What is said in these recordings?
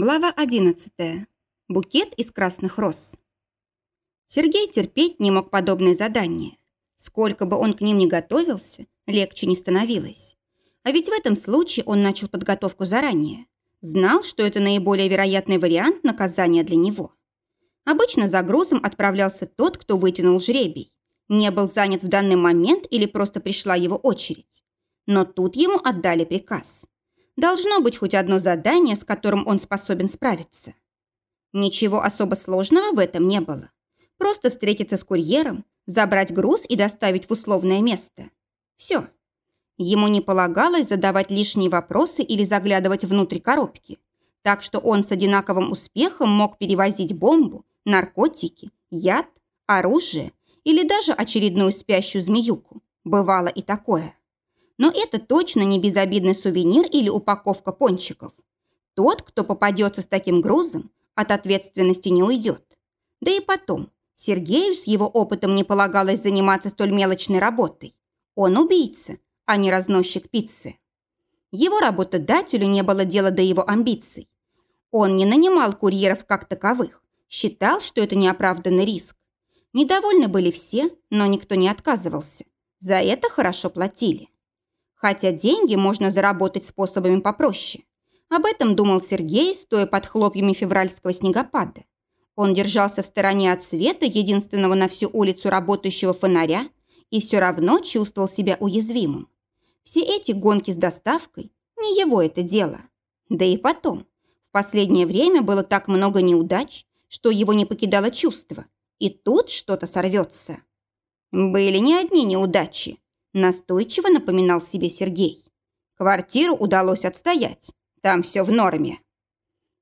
Глава 11. Букет из красных роз. Сергей терпеть не мог подобные задания. Сколько бы он к ним ни готовился, легче не становилось. А ведь в этом случае он начал подготовку заранее. Знал, что это наиболее вероятный вариант наказания для него. Обычно за грузом отправлялся тот, кто вытянул жребий. Не был занят в данный момент или просто пришла его очередь. Но тут ему отдали приказ – Должно быть хоть одно задание, с которым он способен справиться. Ничего особо сложного в этом не было. Просто встретиться с курьером, забрать груз и доставить в условное место. Все. Ему не полагалось задавать лишние вопросы или заглядывать внутрь коробки. Так что он с одинаковым успехом мог перевозить бомбу, наркотики, яд, оружие или даже очередную спящую змеюку. Бывало и такое. Но это точно не безобидный сувенир или упаковка пончиков. Тот, кто попадется с таким грузом, от ответственности не уйдет. Да и потом, Сергею с его опытом не полагалось заниматься столь мелочной работой. Он убийца, а не разносчик пиццы. Его работодателю не было дела до его амбиций. Он не нанимал курьеров как таковых, считал, что это неоправданный риск. Недовольны были все, но никто не отказывался. За это хорошо платили. Хотя деньги можно заработать способами попроще. Об этом думал Сергей, стоя под хлопьями февральского снегопада. Он держался в стороне от света, единственного на всю улицу работающего фонаря, и все равно чувствовал себя уязвимым. Все эти гонки с доставкой – не его это дело. Да и потом, в последнее время было так много неудач, что его не покидало чувство. И тут что-то сорвется. Были не одни неудачи. Настойчиво напоминал себе Сергей. Квартиру удалось отстоять. Там все в норме.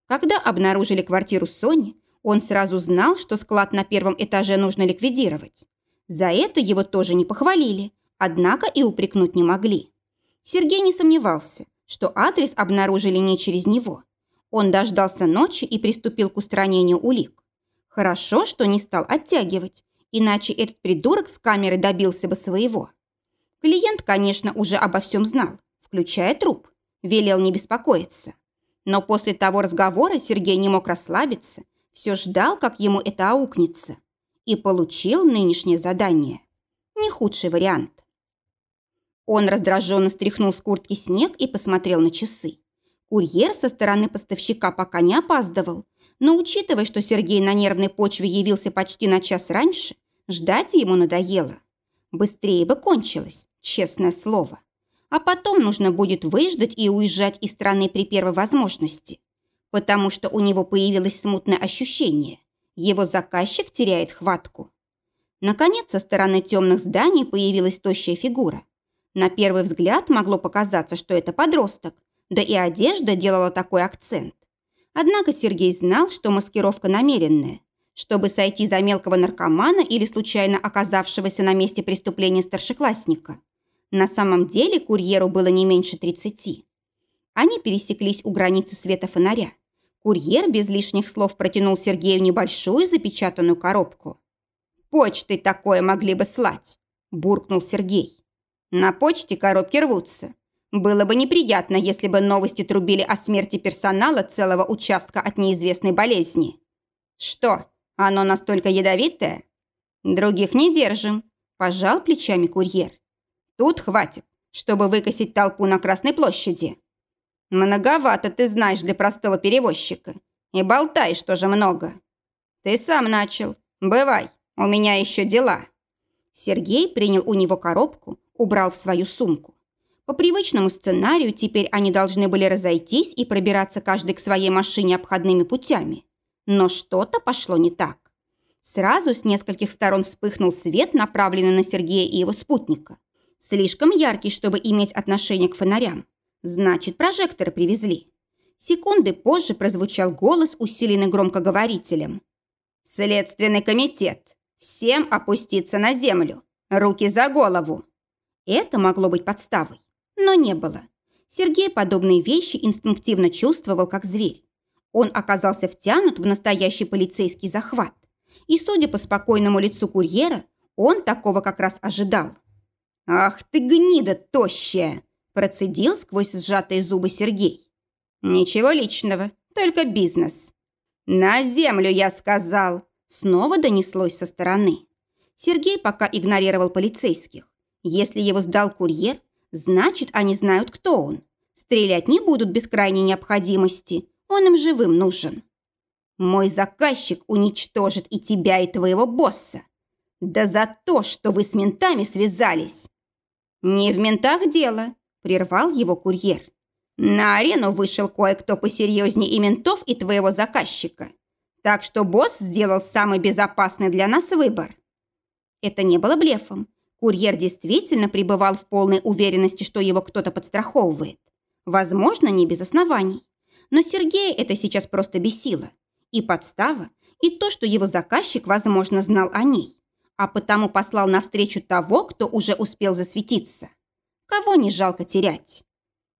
Когда обнаружили квартиру Сони, он сразу знал, что склад на первом этаже нужно ликвидировать. За это его тоже не похвалили, однако и упрекнуть не могли. Сергей не сомневался, что адрес обнаружили не через него. Он дождался ночи и приступил к устранению улик. Хорошо, что не стал оттягивать, иначе этот придурок с камеры добился бы своего. Клиент, конечно, уже обо всем знал, включая труп. Велел не беспокоиться. Но после того разговора Сергей не мог расслабиться, все ждал, как ему это аукнется. И получил нынешнее задание. Не худший вариант. Он раздраженно стряхнул с куртки снег и посмотрел на часы. Курьер со стороны поставщика пока не опаздывал, но учитывая, что Сергей на нервной почве явился почти на час раньше, ждать ему надоело. Быстрее бы кончилось, честное слово. А потом нужно будет выждать и уезжать из страны при первой возможности. Потому что у него появилось смутное ощущение. Его заказчик теряет хватку. Наконец, со стороны темных зданий появилась тощая фигура. На первый взгляд могло показаться, что это подросток, да и одежда делала такой акцент. Однако Сергей знал, что маскировка намеренная чтобы сойти за мелкого наркомана или случайно оказавшегося на месте преступления старшеклассника. На самом деле курьеру было не меньше 30. Они пересеклись у границы света фонаря. Курьер без лишних слов протянул Сергею небольшую запечатанную коробку. «Почтой такое могли бы слать», – буркнул Сергей. «На почте коробки рвутся. Было бы неприятно, если бы новости трубили о смерти персонала целого участка от неизвестной болезни». «Что, оно настолько ядовитое? Других не держим, пожал плечами курьер. Тут хватит, чтобы выкосить толпу на Красной площади. Многовато ты знаешь для простого перевозчика. И болтаешь тоже много. Ты сам начал. Бывай, у меня еще дела. Сергей принял у него коробку, убрал в свою сумку. По привычному сценарию теперь они должны были разойтись и пробираться каждый к своей машине обходными путями. Но что-то пошло не так. Сразу с нескольких сторон вспыхнул свет, направленный на Сергея и его спутника. Слишком яркий, чтобы иметь отношение к фонарям. Значит, прожекторы привезли. Секунды позже прозвучал голос, усиленный громкоговорителем. «Следственный комитет! Всем опуститься на землю! Руки за голову!» Это могло быть подставой, но не было. Сергей подобные вещи инстинктивно чувствовал, как зверь он оказался втянут в настоящий полицейский захват. И, судя по спокойному лицу курьера, он такого как раз ожидал. «Ах ты гнида тощая!» – процедил сквозь сжатые зубы Сергей. «Ничего личного. только бизнес». «На землю, я сказал!» Снова донеслось со стороны. Сергей пока игнорировал полицейских. Если его сдал курьер, значит, они знают, кто он. Стрелять не будут без крайней необходимости. Он им живым нужен. Мой заказчик уничтожит и тебя, и твоего босса. Да за то, что вы с ментами связались. Не в ментах дело, прервал его курьер. На арену вышел кое-кто посерьезнее и ментов, и твоего заказчика. Так что босс сделал самый безопасный для нас выбор. Это не было блефом. Курьер действительно пребывал в полной уверенности, что его кто-то подстраховывает. Возможно, не без оснований. Но Сергея это сейчас просто бесило. И подстава, и то, что его заказчик, возможно, знал о ней. А потому послал навстречу того, кто уже успел засветиться. Кого не жалко терять.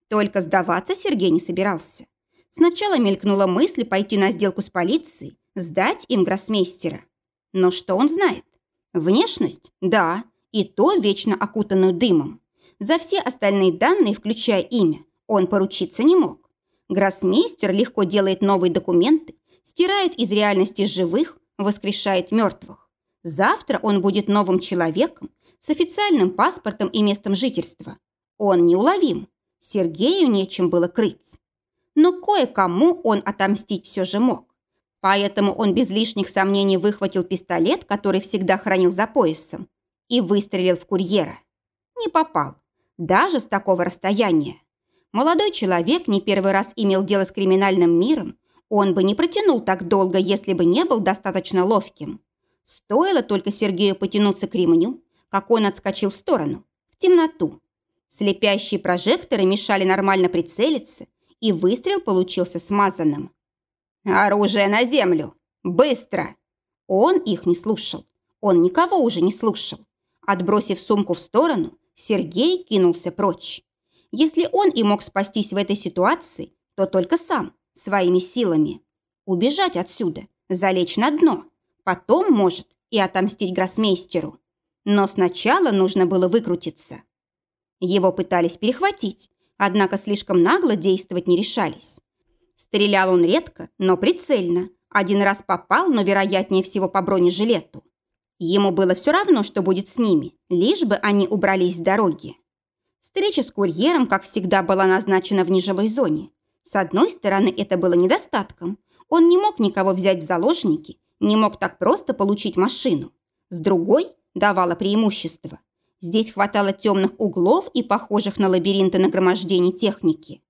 Только сдаваться Сергей не собирался. Сначала мелькнула мысль пойти на сделку с полицией, сдать им гроссмейстера. Но что он знает? Внешность? Да, и то вечно окутанную дымом. За все остальные данные, включая имя, он поручиться не мог. Гроссмейстер легко делает новые документы, стирает из реальности живых, воскрешает мертвых. Завтра он будет новым человеком с официальным паспортом и местом жительства. Он неуловим. Сергею нечем было крыть. Но кое-кому он отомстить все же мог. Поэтому он без лишних сомнений выхватил пистолет, который всегда хранил за поясом, и выстрелил в курьера. Не попал. Даже с такого расстояния. Молодой человек не первый раз имел дело с криминальным миром, он бы не протянул так долго, если бы не был достаточно ловким. Стоило только Сергею потянуться к ремню, как он отскочил в сторону, в темноту. Слепящие прожекторы мешали нормально прицелиться, и выстрел получился смазанным. «Оружие на землю! Быстро!» Он их не слушал. Он никого уже не слушал. Отбросив сумку в сторону, Сергей кинулся прочь. Если он и мог спастись в этой ситуации, то только сам, своими силами. Убежать отсюда, залечь на дно. Потом, может, и отомстить гроссмейстеру. Но сначала нужно было выкрутиться. Его пытались перехватить, однако слишком нагло действовать не решались. Стрелял он редко, но прицельно. Один раз попал, но вероятнее всего по бронежилету. Ему было все равно, что будет с ними, лишь бы они убрались с дороги. Встреча с курьером, как всегда, была назначена в нежилой зоне. С одной стороны, это было недостатком. Он не мог никого взять в заложники, не мог так просто получить машину. С другой, давало преимущество. Здесь хватало темных углов и похожих на лабиринты нагромождений техники.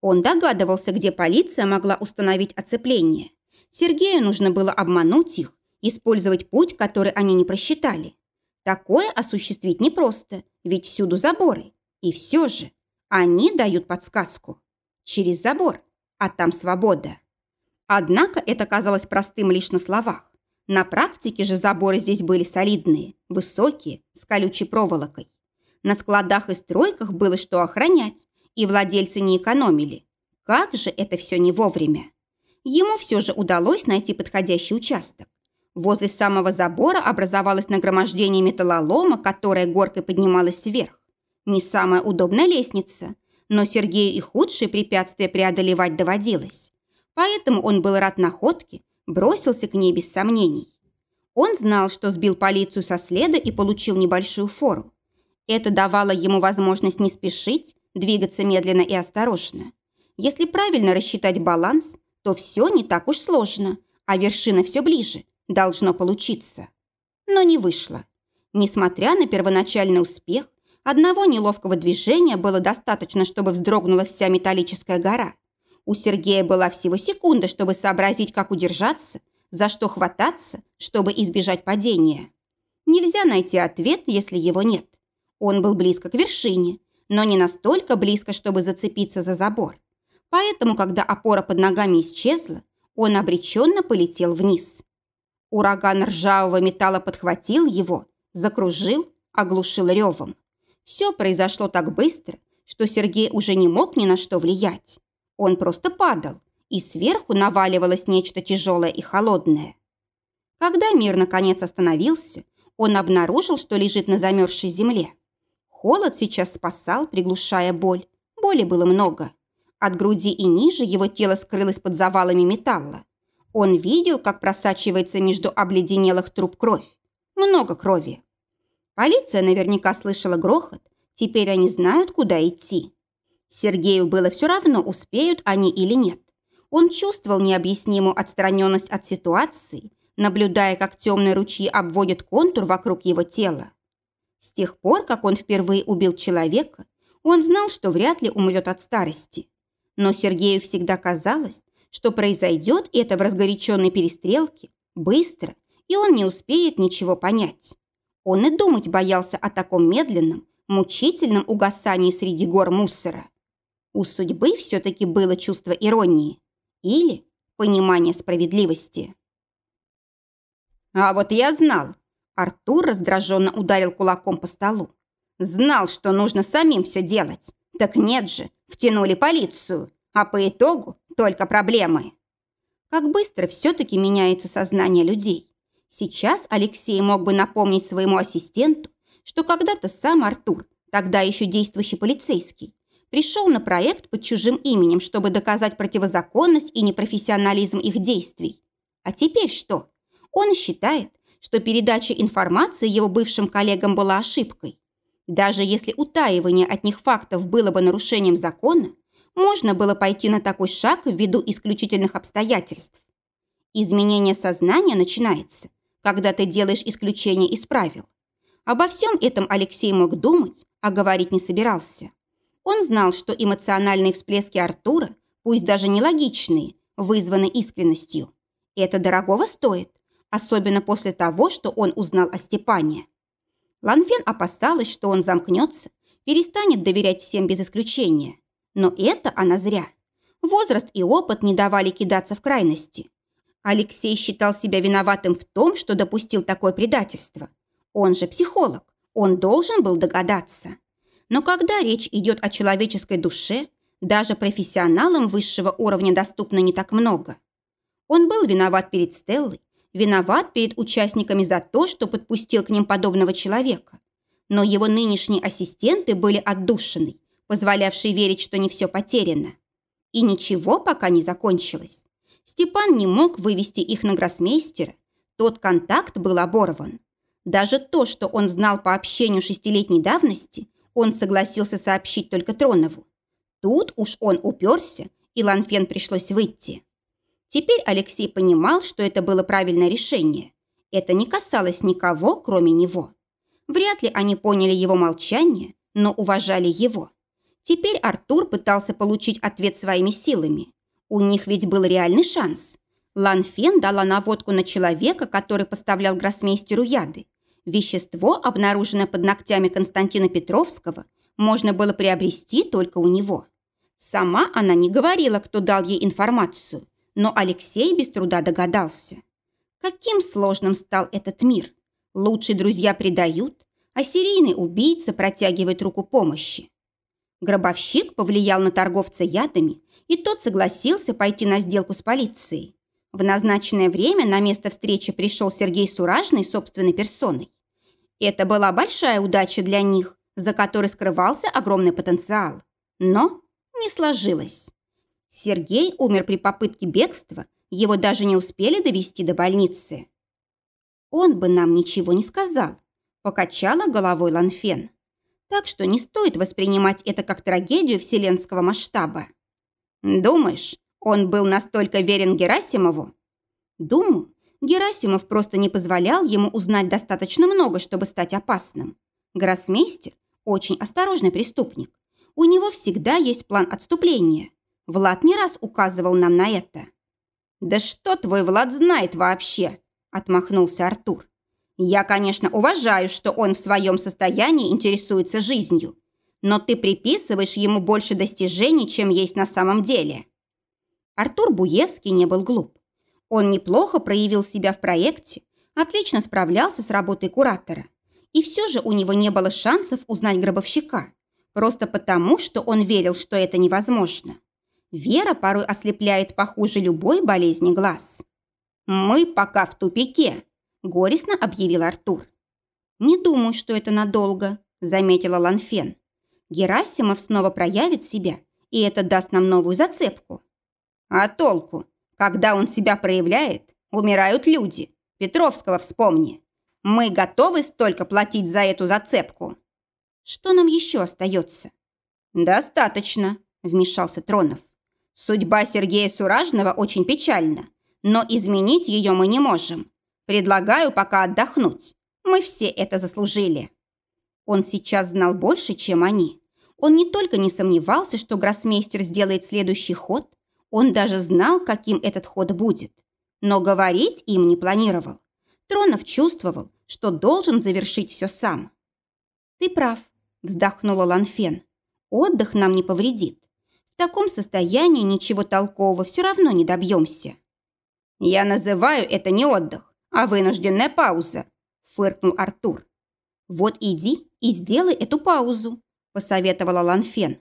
Он догадывался, где полиция могла установить оцепление. Сергею нужно было обмануть их, использовать путь, который они не просчитали. Такое осуществить непросто, ведь всюду заборы. И все же они дают подсказку. Через забор, а там свобода. Однако это казалось простым лишь на словах. На практике же заборы здесь были солидные, высокие, с колючей проволокой. На складах и стройках было что охранять, и владельцы не экономили. Как же это все не вовремя? Ему все же удалось найти подходящий участок. Возле самого забора образовалось нагромождение металлолома, которое горкой поднималось вверх. Не самая удобная лестница, но Сергею и худшие препятствия преодолевать доводилось. Поэтому он был рад находке, бросился к ней без сомнений. Он знал, что сбил полицию со следа и получил небольшую фору. Это давало ему возможность не спешить, двигаться медленно и осторожно. Если правильно рассчитать баланс, то все не так уж сложно, а вершина все ближе, должно получиться. Но не вышло. Несмотря на первоначальный успех, одного неловкого движения было достаточно, чтобы вздрогнула вся металлическая гора. У Сергея была всего секунда, чтобы сообразить, как удержаться, за что хвататься, чтобы избежать падения. Нельзя найти ответ, если его нет. Он был близко к вершине, но не настолько близко, чтобы зацепиться за забор. Поэтому, когда опора под ногами исчезла, он обреченно полетел вниз. Ураган ржавого металла подхватил его, закружил, оглушил ревом. Все произошло так быстро, что Сергей уже не мог ни на что влиять. Он просто падал, и сверху наваливалось нечто тяжелое и холодное. Когда мир наконец остановился, он обнаружил, что лежит на замерзшей земле. Холод сейчас спасал, приглушая боль. Боли было много. От груди и ниже его тело скрылось под завалами металла. Он видел, как просачивается между обледенелых труб кровь. Много крови. Полиция наверняка слышала грохот. Теперь они знают, куда идти. Сергею было все равно, успеют они или нет. Он чувствовал необъяснимую отстраненность от ситуации, наблюдая, как темные ручьи обводят контур вокруг его тела. С тех пор, как он впервые убил человека, он знал, что вряд ли умрет от старости. Но Сергею всегда казалось, что произойдет это в разгоряченной перестрелке быстро, и он не успеет ничего понять. Он и думать боялся о таком медленном, мучительном угасании среди гор мусора. У судьбы все-таки было чувство иронии или понимание справедливости. «А вот я знал!» Артур раздраженно ударил кулаком по столу. «Знал, что нужно самим все делать. Так нет же, втянули полицию, а по итогу только проблемы». Как быстро все-таки меняется сознание людей. Сейчас Алексей мог бы напомнить своему ассистенту, что когда-то сам Артур, тогда еще действующий полицейский, пришел на проект под чужим именем, чтобы доказать противозаконность и непрофессионализм их действий. А теперь что? Он считает, что передача информации его бывшим коллегам была ошибкой. Даже если утаивание от них фактов было бы нарушением закона, можно было пойти на такой шаг ввиду исключительных обстоятельств. Изменение сознания начинается, когда ты делаешь исключение из правил. Обо всем этом Алексей мог думать, а говорить не собирался. Он знал, что эмоциональные всплески Артура, пусть даже нелогичные, вызваны искренностью. Это дорогого стоит, особенно после того, что он узнал о Степане. Ланфен опасалась, что он замкнется, перестанет доверять всем без исключения. Но это она зря. Возраст и опыт не давали кидаться в крайности. Алексей считал себя виноватым в том, что допустил такое предательство. Он же психолог, он должен был догадаться. Но когда речь идет о человеческой душе, даже профессионалам высшего уровня доступно не так много. Он был виноват перед Стеллой, виноват перед участниками за то, что подпустил к ним подобного человека. Но его нынешние ассистенты были отдушены, позволявшие верить, что не все потеряно. И ничего пока не закончилось. Степан не мог вывести их на гроссмейстера. Тот контакт был оборван. Даже то, что он знал по общению шестилетней давности, он согласился сообщить только Тронову. Тут уж он уперся, и Ланфен пришлось выйти. Теперь Алексей понимал, что это было правильное решение. Это не касалось никого, кроме него. Вряд ли они поняли его молчание, но уважали его. Теперь Артур пытался получить ответ своими силами. У них ведь был реальный шанс. Ланфен дала наводку на человека, который поставлял гроссмейстеру яды. Вещество, обнаруженное под ногтями Константина Петровского, можно было приобрести только у него. Сама она не говорила, кто дал ей информацию, но Алексей без труда догадался. Каким сложным стал этот мир. Лучшие друзья предают, а серийный убийца протягивает руку помощи. Гробовщик повлиял на торговца ядами, и тот согласился пойти на сделку с полицией. В назначенное время на место встречи пришел Сергей Суражный собственной персоной. Это была большая удача для них, за которой скрывался огромный потенциал. Но не сложилось. Сергей умер при попытке бегства, его даже не успели довести до больницы. Он бы нам ничего не сказал, покачала головой Ланфен. Так что не стоит воспринимать это как трагедию вселенского масштаба. Думаешь, он был настолько верен Герасимову? Думаю, Герасимов просто не позволял ему узнать достаточно много, чтобы стать опасным. Гроссмейстер – очень осторожный преступник. У него всегда есть план отступления. Влад не раз указывал нам на это. «Да что твой Влад знает вообще?» – отмахнулся Артур. «Я, конечно, уважаю, что он в своем состоянии интересуется жизнью, но ты приписываешь ему больше достижений, чем есть на самом деле». Артур Буевский не был глуп. Он неплохо проявил себя в проекте, отлично справлялся с работой куратора. И все же у него не было шансов узнать гробовщика, просто потому, что он верил, что это невозможно. Вера порой ослепляет похуже любой болезни глаз. «Мы пока в тупике», – горестно объявил Артур. «Не думаю, что это надолго», – заметила Ланфен. «Герасимов снова проявит себя, и это даст нам новую зацепку. А толку? Когда он себя проявляет, умирают люди. Петровского вспомни. Мы готовы столько платить за эту зацепку. Что нам еще остается? Достаточно, вмешался Тронов. Судьба Сергея Суражного очень печальна, но изменить ее мы не можем. Предлагаю пока отдохнуть. Мы все это заслужили. Он сейчас знал больше, чем они. Он не только не сомневался, что гроссмейстер сделает следующий ход, он даже знал, каким этот ход будет. Но говорить им не планировал. Тронов чувствовал, что должен завершить все сам. «Ты прав», – вздохнула Ланфен. «Отдых нам не повредит. В таком состоянии ничего толкового все равно не добьемся». «Я называю это не отдых, а вынужденная пауза», – фыркнул Артур. «Вот иди и сделай эту паузу», – посоветовала Ланфен.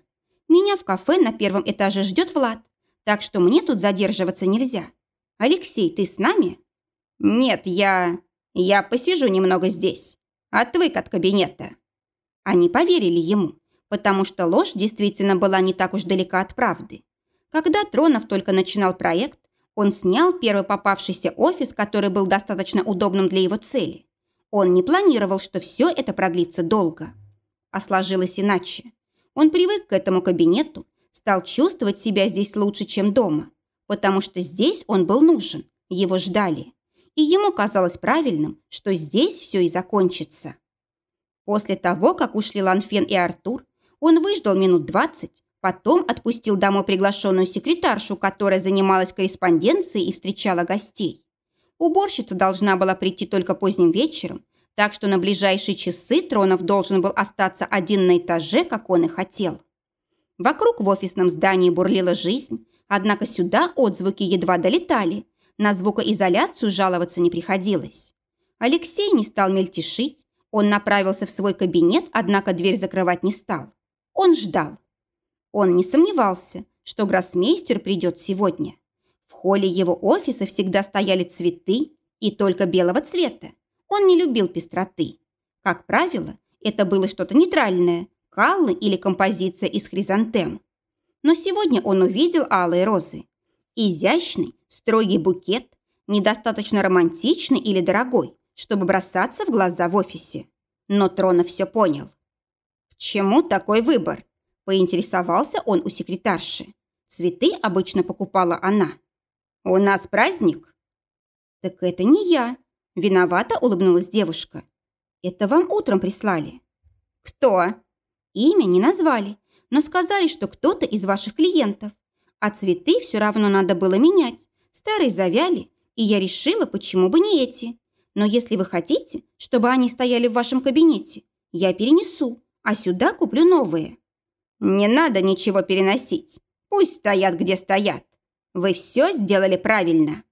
«Меня в кафе на первом этаже ждет Влад, так что мне тут задерживаться нельзя. Алексей, ты с нами?» «Нет, я... я посижу немного здесь. Отвык от кабинета». Они поверили ему, потому что ложь действительно была не так уж далека от правды. Когда Тронов только начинал проект, он снял первый попавшийся офис, который был достаточно удобным для его цели. Он не планировал, что все это продлится долго. А сложилось иначе. Он привык к этому кабинету, стал чувствовать себя здесь лучше, чем дома, потому что здесь он был нужен, его ждали. И ему казалось правильным, что здесь все и закончится. После того, как ушли Ланфен и Артур, он выждал минут двадцать, потом отпустил домой приглашенную секретаршу, которая занималась корреспонденцией и встречала гостей. Уборщица должна была прийти только поздним вечером, так что на ближайшие часы Тронов должен был остаться один на этаже, как он и хотел. Вокруг в офисном здании бурлила жизнь, однако сюда отзвуки едва долетали. На звукоизоляцию жаловаться не приходилось. Алексей не стал мельтешить, он направился в свой кабинет, однако дверь закрывать не стал. Он ждал. Он не сомневался, что гроссмейстер придет сегодня. В холле его офиса всегда стояли цветы и только белого цвета. Он не любил пестроты. Как правило, это было что-то нейтральное, каллы или композиция из хризантем. Но сегодня он увидел алые розы. Изящный, строгий букет, недостаточно романтичный или дорогой, чтобы бросаться в глаза в офисе. Но Тронов все понял. К чему такой выбор? Поинтересовался он у секретарши. Цветы обычно покупала она. «У нас праздник?» «Так это не я», – виновато улыбнулась девушка. «Это вам утром прислали». «Кто?» «Имя не назвали, но сказали, что кто-то из ваших клиентов. А цветы все равно надо было менять. Старые завяли, и я решила, почему бы не эти. Но если вы хотите, чтобы они стояли в вашем кабинете, я перенесу, а сюда куплю новые». «Не надо ничего переносить. Пусть стоят, где стоят. Вы все сделали правильно».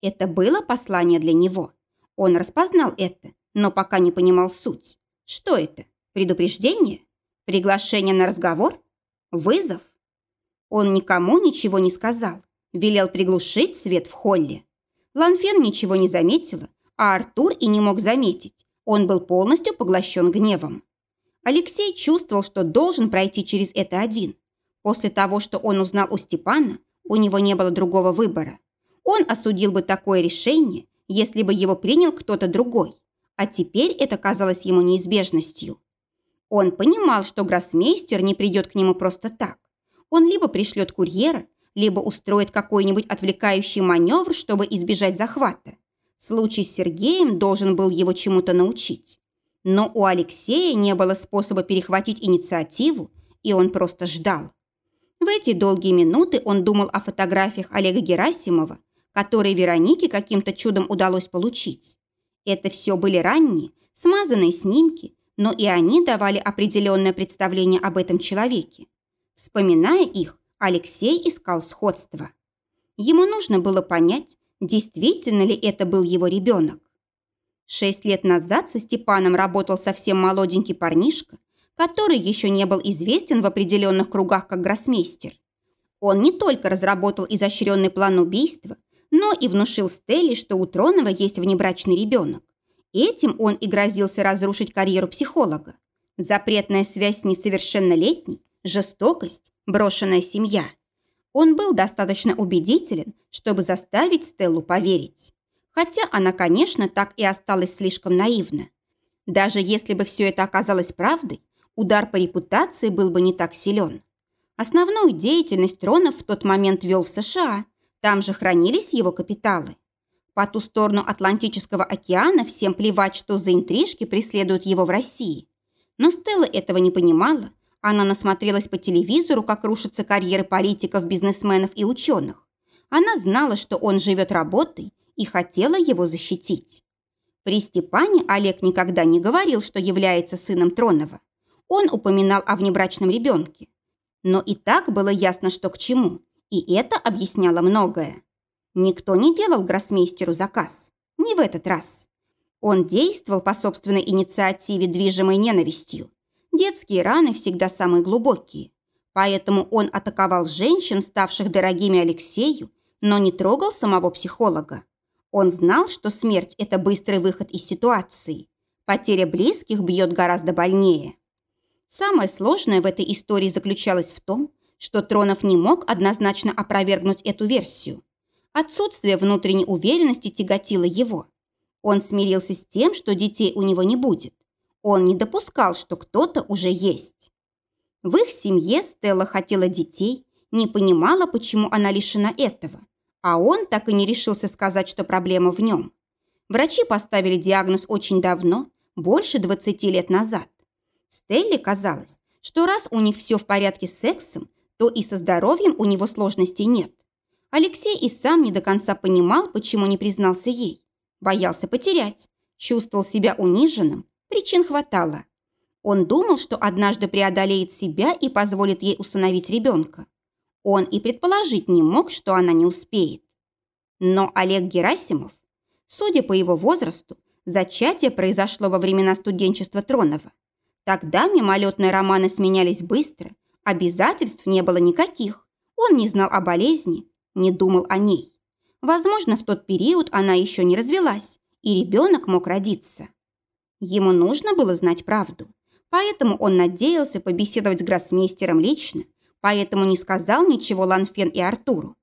Это было послание для него. Он распознал это, но пока не понимал суть. Что это? Предупреждение? Приглашение на разговор? Вызов? Он никому ничего не сказал. Велел приглушить свет в холле. Ланфен ничего не заметила, а Артур и не мог заметить. Он был полностью поглощен гневом. Алексей чувствовал, что должен пройти через это один. После того, что он узнал у Степана, у него не было другого выбора. Он осудил бы такое решение, если бы его принял кто-то другой. А теперь это казалось ему неизбежностью. Он понимал, что гроссмейстер не придет к нему просто так. Он либо пришлет курьера, либо устроит какой-нибудь отвлекающий маневр, чтобы избежать захвата. Случай с Сергеем должен был его чему-то научить. Но у Алексея не было способа перехватить инициативу, и он просто ждал. В эти долгие минуты он думал о фотографиях Олега Герасимова, которые Веронике каким-то чудом удалось получить. Это все были ранние, смазанные снимки, но и они давали определенное представление об этом человеке. Вспоминая их, Алексей искал сходство. Ему нужно было понять, действительно ли это был его ребенок. Шесть лет назад со Степаном работал совсем молоденький парнишка, который еще не был известен в определенных кругах как гроссмейстер. Он не только разработал изощренный план убийства, но и внушил Стелле, что у Тронова есть внебрачный ребенок. Этим он и грозился разрушить карьеру психолога. Запретная связь с несовершеннолетней жестокость, брошенная семья. Он был достаточно убедителен, чтобы заставить Стеллу поверить. Хотя она, конечно, так и осталась слишком наивна. Даже если бы все это оказалось правдой, удар по репутации был бы не так силен. Основную деятельность Тронов в тот момент вел в США. Там же хранились его капиталы. По ту сторону Атлантического океана всем плевать, что за интрижки преследуют его в России. Но Стелла этого не понимала. Она насмотрелась по телевизору, как рушатся карьеры политиков, бизнесменов и ученых. Она знала, что он живет работой и хотела его защитить. При Степане Олег никогда не говорил, что является сыном Тронова. Он упоминал о внебрачном ребенке. Но и так было ясно, что к чему, и это объясняло многое. Никто не делал гроссмейстеру заказ. Не в этот раз. Он действовал по собственной инициативе, движимой ненавистью. Детские раны всегда самые глубокие. Поэтому он атаковал женщин, ставших дорогими Алексею, но не трогал самого психолога. Он знал, что смерть – это быстрый выход из ситуации. Потеря близких бьет гораздо больнее. Самое сложное в этой истории заключалось в том, что Тронов не мог однозначно опровергнуть эту версию. Отсутствие внутренней уверенности тяготило его. Он смирился с тем, что детей у него не будет. Он не допускал, что кто-то уже есть. В их семье Стелла хотела детей, не понимала, почему она лишена этого. А он так и не решился сказать, что проблема в нем. Врачи поставили диагноз очень давно, больше 20 лет назад. Стелле казалось, что раз у них все в порядке с сексом, то и со здоровьем у него сложностей нет. Алексей и сам не до конца понимал, почему не признался ей. Боялся потерять, чувствовал себя униженным, причин хватало. Он думал, что однажды преодолеет себя и позволит ей усыновить ребенка. Он и предположить не мог, что она не успеет. Но Олег Герасимов, судя по его возрасту, зачатие произошло во времена студенчества Тронова. Тогда мимолетные романы сменялись быстро, обязательств не было никаких. Он не знал о болезни, не думал о ней. Возможно, в тот период она еще не развелась, и ребенок мог родиться. Ему нужно было знать правду, поэтому он надеялся побеседовать с гроссмейстером лично, поэтому не сказал ничего Ланфен и Артуру.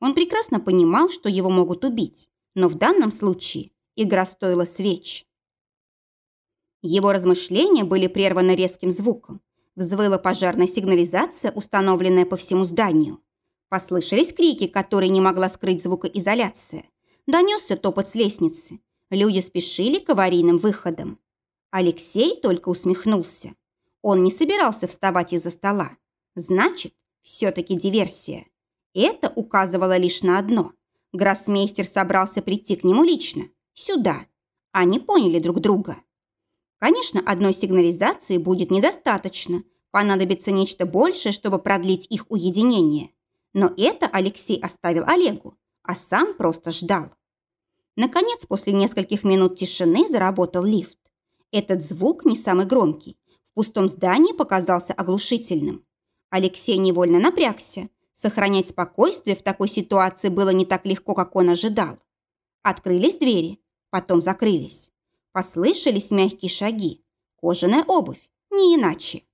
Он прекрасно понимал, что его могут убить, но в данном случае игра стоила свеч. Его размышления были прерваны резким звуком. Взвыла пожарная сигнализация, установленная по всему зданию. Послышались крики, которые не могла скрыть звукоизоляция. Донесся топот с лестницы. Люди спешили к аварийным выходам. Алексей только усмехнулся. Он не собирался вставать из-за стола. Значит, все-таки диверсия. Это указывало лишь на одно. Гроссмейстер собрался прийти к нему лично, сюда. Они поняли друг друга. Конечно, одной сигнализации будет недостаточно. Понадобится нечто большее, чтобы продлить их уединение. Но это Алексей оставил Олегу, а сам просто ждал. Наконец, после нескольких минут тишины заработал лифт. Этот звук не самый громкий. В пустом здании показался оглушительным. Алексей невольно напрягся. Сохранять спокойствие в такой ситуации было не так легко, как он ожидал. Открылись двери, потом закрылись. Послышались мягкие шаги. Кожаная обувь, не иначе.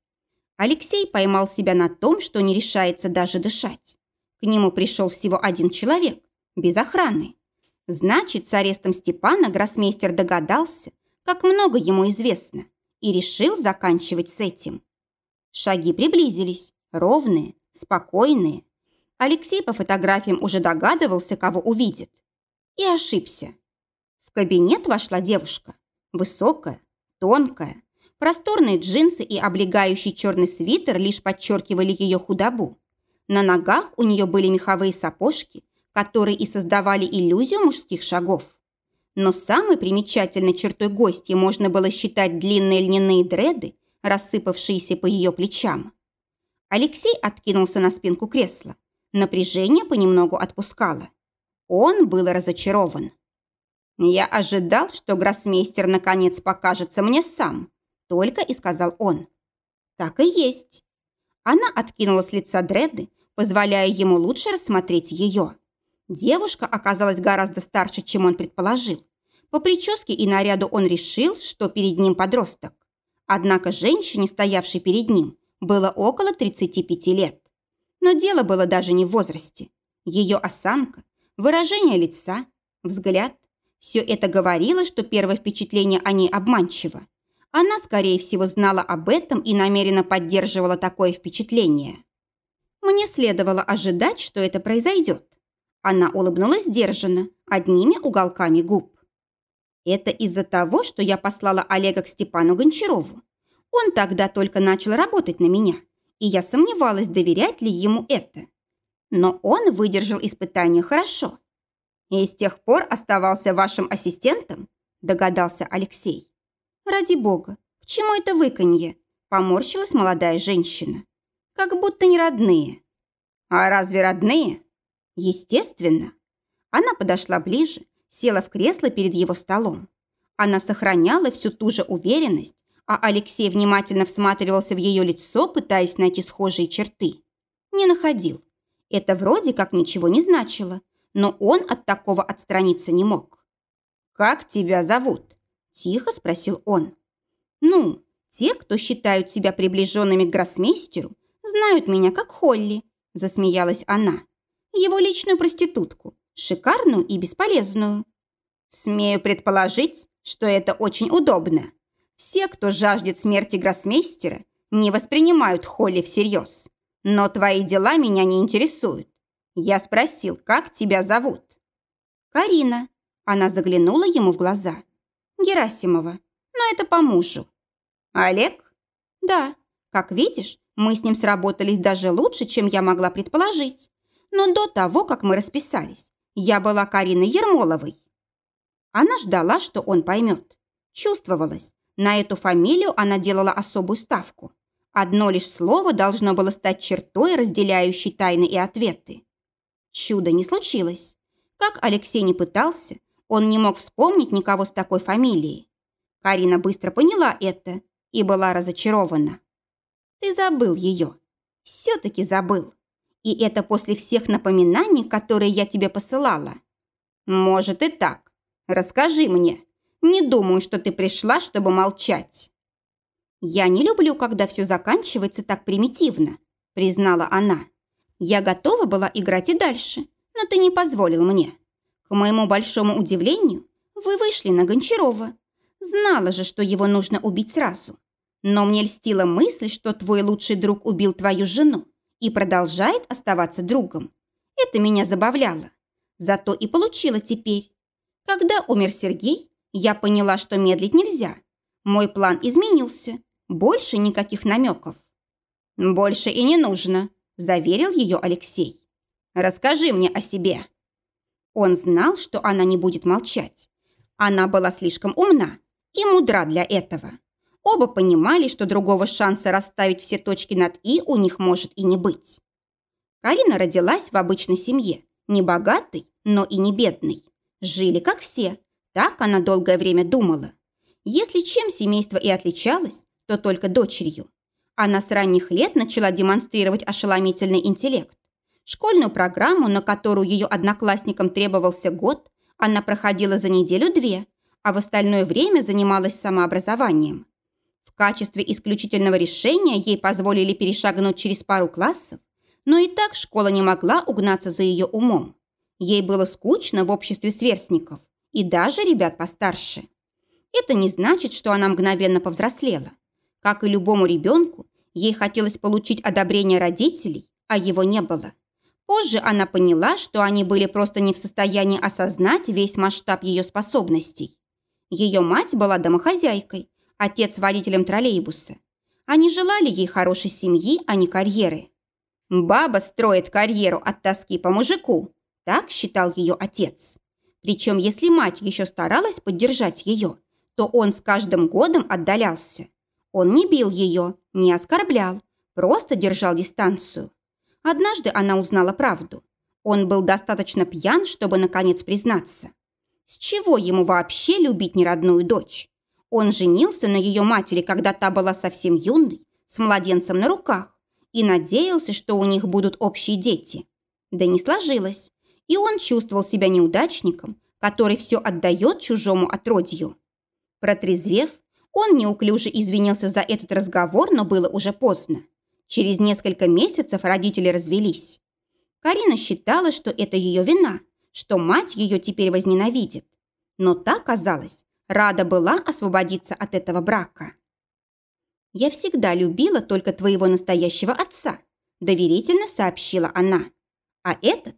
Алексей поймал себя на том, что не решается даже дышать. К нему пришел всего один человек, без охраны. Значит, с арестом Степана гроссмейстер догадался, как много ему известно, и решил заканчивать с этим. Шаги приблизились, ровные, спокойные. Алексей по фотографиям уже догадывался, кого увидит. И ошибся. В кабинет вошла девушка. Высокая, тонкая. Просторные джинсы и облегающий черный свитер лишь подчеркивали ее худобу. На ногах у нее были меховые сапожки, которые и создавали иллюзию мужских шагов. Но самой примечательной чертой гостья можно было считать длинные льняные дреды, рассыпавшиеся по ее плечам. Алексей откинулся на спинку кресла. Напряжение понемногу отпускало. Он был разочарован. «Я ожидал, что гроссмейстер наконец покажется мне сам», только и сказал он. «Так и есть». Она откинула с лица дреды, позволяя ему лучше рассмотреть ее. Девушка оказалась гораздо старше, чем он предположил. По прическе и наряду он решил, что перед ним подросток. Однако женщине, стоявшей перед ним, было около 35 лет. Но дело было даже не в возрасте. Ее осанка, выражение лица, взгляд – все это говорило, что первое впечатление о ней обманчиво. Она, скорее всего, знала об этом и намеренно поддерживала такое впечатление. Мне следовало ожидать, что это произойдет. Она улыбнулась сдержанно, одними уголками губ. Это из-за того, что я послала Олега к Степану Гончарову. Он тогда только начал работать на меня, и я сомневалась, доверять ли ему это. Но он выдержал испытание хорошо. И с тех пор оставался вашим ассистентом, догадался Алексей. Ради бога, к чему это выканье? Поморщилась молодая женщина. Как будто не родные. А разве родные? Естественно. Она подошла ближе, села в кресло перед его столом. Она сохраняла всю ту же уверенность, а Алексей внимательно всматривался в ее лицо, пытаясь найти схожие черты. Не находил. Это вроде как ничего не значило, но он от такого отстраниться не мог. «Как тебя зовут?» – тихо спросил он. «Ну, те, кто считают себя приближенными к гроссмейстеру, знают меня как Холли», – засмеялась она. «Его личную проститутку, шикарную и бесполезную. Смею предположить, что это очень удобно. Все, кто жаждет смерти гроссмейстера, не воспринимают Холли всерьез. Но твои дела меня не интересуют. Я спросил, как тебя зовут? Карина. Она заглянула ему в глаза. Герасимова. Но это по мужу. Олег? Да. Как видишь, мы с ним сработались даже лучше, чем я могла предположить. Но до того, как мы расписались, я была Кариной Ермоловой. Она ждала, что он поймет. Чувствовалось, на эту фамилию она делала особую ставку. Одно лишь слово должно было стать чертой, разделяющей тайны и ответы. Чудо не случилось. Как Алексей не пытался, он не мог вспомнить никого с такой фамилией. Карина быстро поняла это и была разочарована. «Ты забыл ее. Все-таки забыл. И это после всех напоминаний, которые я тебе посылала. Может и так. Расскажи мне. Не думаю, что ты пришла, чтобы молчать». «Я не люблю, когда все заканчивается так примитивно», признала она. «Я готова была играть и дальше, но ты не позволил мне. К моему большому удивлению, вы вышли на Гончарова. Знала же, что его нужно убить сразу. Но мне льстила мысль, что твой лучший друг убил твою жену и продолжает оставаться другом. Это меня забавляло. Зато и получила теперь. Когда умер Сергей, я поняла, что медлить нельзя. Мой план изменился. Больше никаких намеков. «Больше и не нужно», – заверил ее Алексей. «Расскажи мне о себе». Он знал, что она не будет молчать. Она была слишком умна и мудра для этого. Оба понимали, что другого шанса расставить все точки над «и» у них может и не быть. Карина родилась в обычной семье, не богатой, но и не бедной. Жили как все, так она долгое время думала. Если чем семейство и отличалось, то только дочерью. Она с ранних лет начала демонстрировать ошеломительный интеллект. Школьную программу, на которую ее одноклассникам требовался год, она проходила за неделю-две, а в остальное время занималась самообразованием. В качестве исключительного решения ей позволили перешагнуть через пару классов, но и так школа не могла угнаться за ее умом. Ей было скучно в обществе сверстников и даже ребят постарше. Это не значит, что она мгновенно повзрослела. Как и любому ребенку, ей хотелось получить одобрение родителей, а его не было. Позже она поняла, что они были просто не в состоянии осознать весь масштаб ее способностей. Ее мать была домохозяйкой, отец водителем троллейбуса. Они желали ей хорошей семьи, а не карьеры. «Баба строит карьеру от тоски по мужику», так считал ее отец. Причем, если мать еще старалась поддержать ее, то он с каждым годом отдалялся. Он не бил ее, не оскорблял, просто держал дистанцию. Однажды она узнала правду. Он был достаточно пьян, чтобы наконец признаться. С чего ему вообще любить неродную дочь? Он женился на ее матери, когда та была совсем юной, с младенцем на руках, и надеялся, что у них будут общие дети. Да не сложилось, и он чувствовал себя неудачником, который все отдает чужому отродью. Протрезвев, он неуклюже извинился за этот разговор, но было уже поздно. Через несколько месяцев родители развелись. Карина считала, что это ее вина, что мать ее теперь возненавидит. Но та, казалось, рада была освободиться от этого брака. «Я всегда любила только твоего настоящего отца», доверительно сообщила она. «А этот?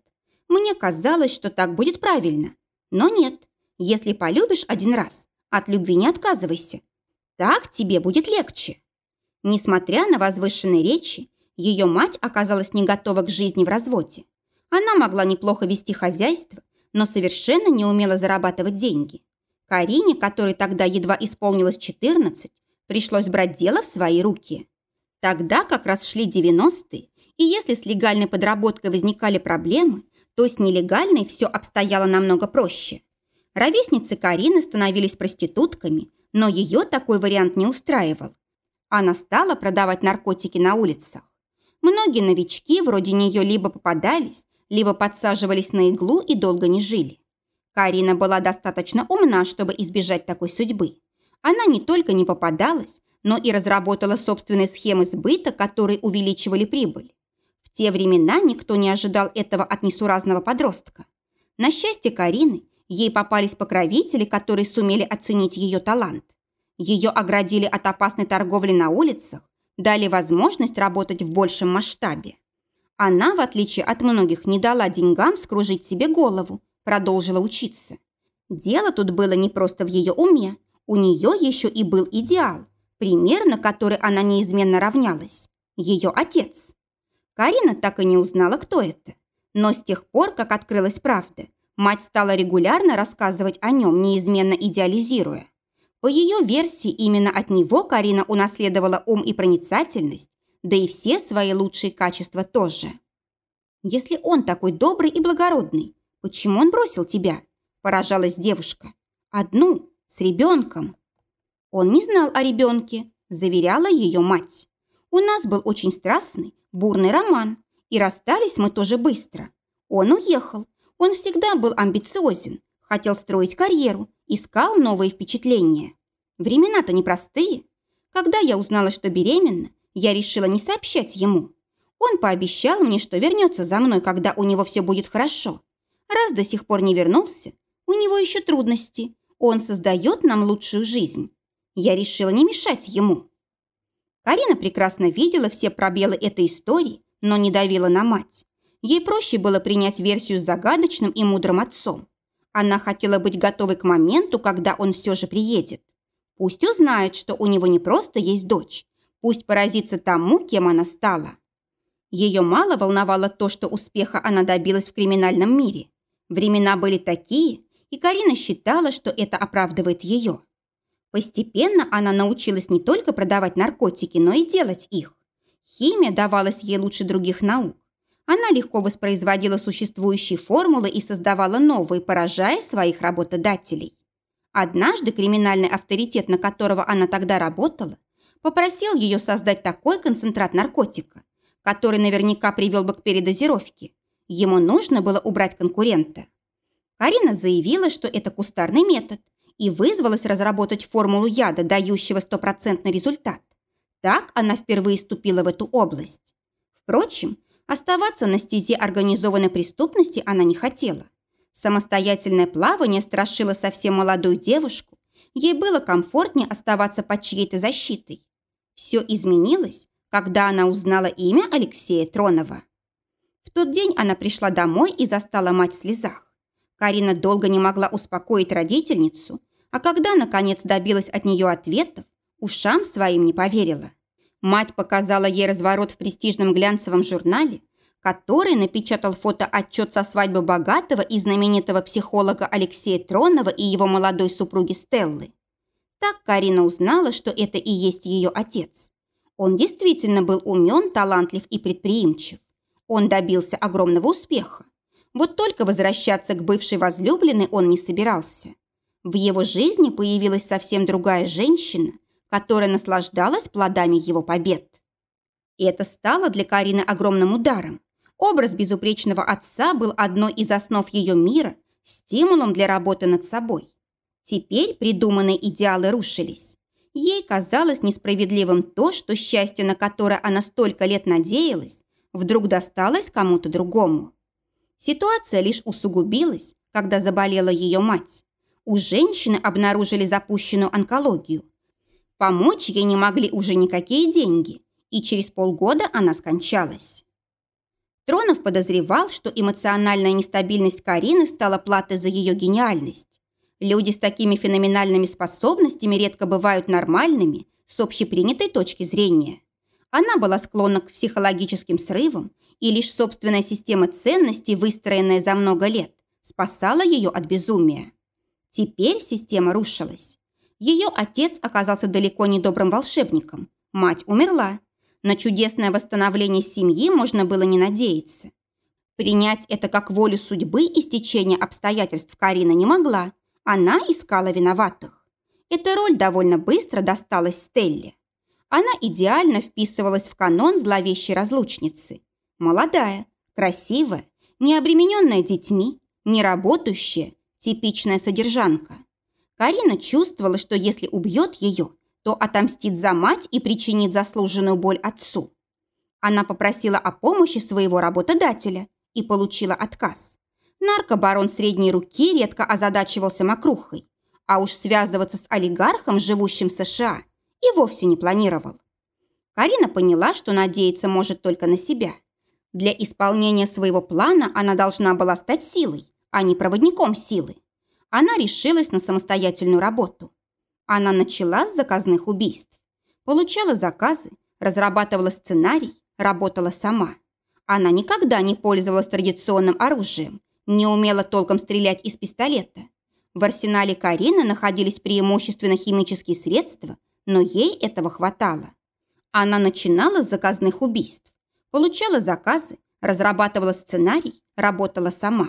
Мне казалось, что так будет правильно. Но нет, если полюбишь один раз, от любви не отказывайся. Так тебе будет легче». Несмотря на возвышенные речи, ее мать оказалась не готова к жизни в разводе. Она могла неплохо вести хозяйство, но совершенно не умела зарабатывать деньги. Карине, которой тогда едва исполнилось 14, пришлось брать дело в свои руки. Тогда как раз шли 90-е, и если с легальной подработкой возникали проблемы, то с нелегальной все обстояло намного проще. Ровесницы Карины становились проститутками, но ее такой вариант не устраивал. Она стала продавать наркотики на улицах. Многие новички вроде нее либо попадались, либо подсаживались на иглу и долго не жили. Карина была достаточно умна, чтобы избежать такой судьбы. Она не только не попадалась, но и разработала собственные схемы сбыта, которые увеличивали прибыль. В те времена никто не ожидал этого от несуразного подростка. На счастье Карины, ей попались покровители, которые сумели оценить ее талант. Ее оградили от опасной торговли на улицах, дали возможность работать в большем масштабе. Она, в отличие от многих, не дала деньгам скружить себе голову, продолжила учиться. Дело тут было не просто в ее уме. У нее еще и был идеал, пример, на который она неизменно равнялась. Ее отец. Карина так и не узнала, кто это. Но с тех пор, как открылась правда, мать стала регулярно рассказывать о нем, неизменно идеализируя. По ее версии, именно от него Карина унаследовала ум и проницательность, да и все свои лучшие качества тоже. Если он такой добрый и благородный, почему он бросил тебя? Поражалась девушка. Одну, с ребенком. Он не знал о ребенке, заверяла ее мать. У нас был очень страстный, бурный роман, и расстались мы тоже быстро. Он уехал. Он всегда был амбициозен, хотел строить карьеру, искал новые впечатления. Времена-то непростые. Когда я узнала, что беременна, я решила не сообщать ему. Он пообещал мне, что вернется за мной, когда у него все будет хорошо. Раз до сих пор не вернулся, у него еще трудности. Он создает нам лучшую жизнь. Я решила не мешать ему. Карина прекрасно видела все пробелы этой истории, но не давила на мать. Ей проще было принять версию с загадочным и мудрым отцом. Она хотела быть готовой к моменту, когда он все же приедет. Пусть узнает, что у него не просто есть дочь, Пусть поразится тому, кем она стала. Ее мало волновало то, что успеха она добилась в криминальном мире. Времена были такие, и Карина считала, что это оправдывает ее. Постепенно она научилась не только продавать наркотики, но и делать их. Химия давалась ей лучше других наук. Она легко воспроизводила существующие формулы и создавала новые, поражая своих работодателей. Однажды криминальный авторитет, на которого она тогда работала, попросил ее создать такой концентрат наркотика, который наверняка привел бы к передозировке. Ему нужно было убрать конкурента. Карина заявила, что это кустарный метод, и вызвалась разработать формулу яда, дающего стопроцентный результат. Так она впервые ступила в эту область. Впрочем, оставаться на стезе организованной преступности она не хотела. Самостоятельное плавание страшило совсем молодую девушку. Ей было комфортнее оставаться под чьей-то защитой. Все изменилось, когда она узнала имя Алексея Тронова. В тот день она пришла домой и застала мать в слезах. Карина долго не могла успокоить родительницу, а когда, наконец, добилась от нее ответов, ушам своим не поверила. Мать показала ей разворот в престижном глянцевом журнале, который напечатал фотоотчет со свадьбы богатого и знаменитого психолога Алексея Тронова и его молодой супруги Стеллы. Так Карина узнала, что это и есть ее отец. Он действительно был умен, талантлив и предприимчив. Он добился огромного успеха. Вот только возвращаться к бывшей возлюбленной он не собирался. В его жизни появилась совсем другая женщина, которая наслаждалась плодами его побед. И это стало для Карины огромным ударом. Образ безупречного отца был одной из основ ее мира, стимулом для работы над собой. Теперь придуманные идеалы рушились. Ей казалось несправедливым то, что счастье, на которое она столько лет надеялась, вдруг досталось кому-то другому. Ситуация лишь усугубилась, когда заболела ее мать. У женщины обнаружили запущенную онкологию. Помочь ей не могли уже никакие деньги, и через полгода она скончалась. Тронов подозревал, что эмоциональная нестабильность Карины стала платой за ее гениальность. Люди с такими феноменальными способностями редко бывают нормальными с общепринятой точки зрения. Она была склонна к психологическим срывам, и лишь собственная система ценностей, выстроенная за много лет, спасала ее от безумия. Теперь система рушилась. Ее отец оказался далеко не добрым волшебником. Мать умерла. На чудесное восстановление семьи можно было не надеяться. Принять это как волю судьбы и стечения обстоятельств Карина не могла, она искала виноватых. Эта роль довольно быстро досталась Стелле. Она идеально вписывалась в канон зловещей разлучницы. Молодая, красивая, не обремененная детьми, не работающая, типичная содержанка. Карина чувствовала, что если убьет ее, то отомстит за мать и причинит заслуженную боль отцу. Она попросила о помощи своего работодателя и получила отказ. Наркобарон средней руки редко озадачивался мокрухой, а уж связываться с олигархом, живущим в США, и вовсе не планировал. Карина поняла, что надеяться может только на себя. Для исполнения своего плана она должна была стать силой, а не проводником силы. Она решилась на самостоятельную работу. Она начала с заказных убийств. Получала заказы, разрабатывала сценарий, работала сама. Она никогда не пользовалась традиционным оружием не умела толком стрелять из пистолета. В арсенале Карины находились преимущественно химические средства, но ей этого хватало. Она начинала с заказных убийств, получала заказы, разрабатывала сценарий, работала сама.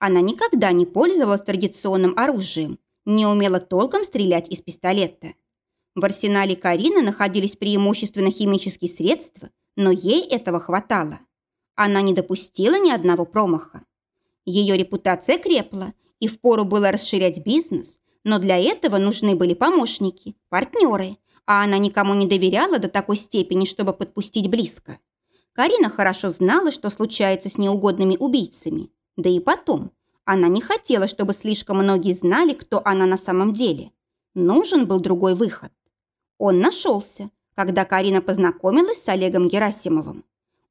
Она никогда не пользовалась традиционным оружием, не умела толком стрелять из пистолета. В арсенале Карины находились преимущественно химические средства, но ей этого хватало. Она не допустила ни одного промаха. Ее репутация крепла, и впору было расширять бизнес, но для этого нужны были помощники, партнеры, а она никому не доверяла до такой степени, чтобы подпустить близко. Карина хорошо знала, что случается с неугодными убийцами. Да и потом, она не хотела, чтобы слишком многие знали, кто она на самом деле. Нужен был другой выход. Он нашелся, когда Карина познакомилась с Олегом Герасимовым.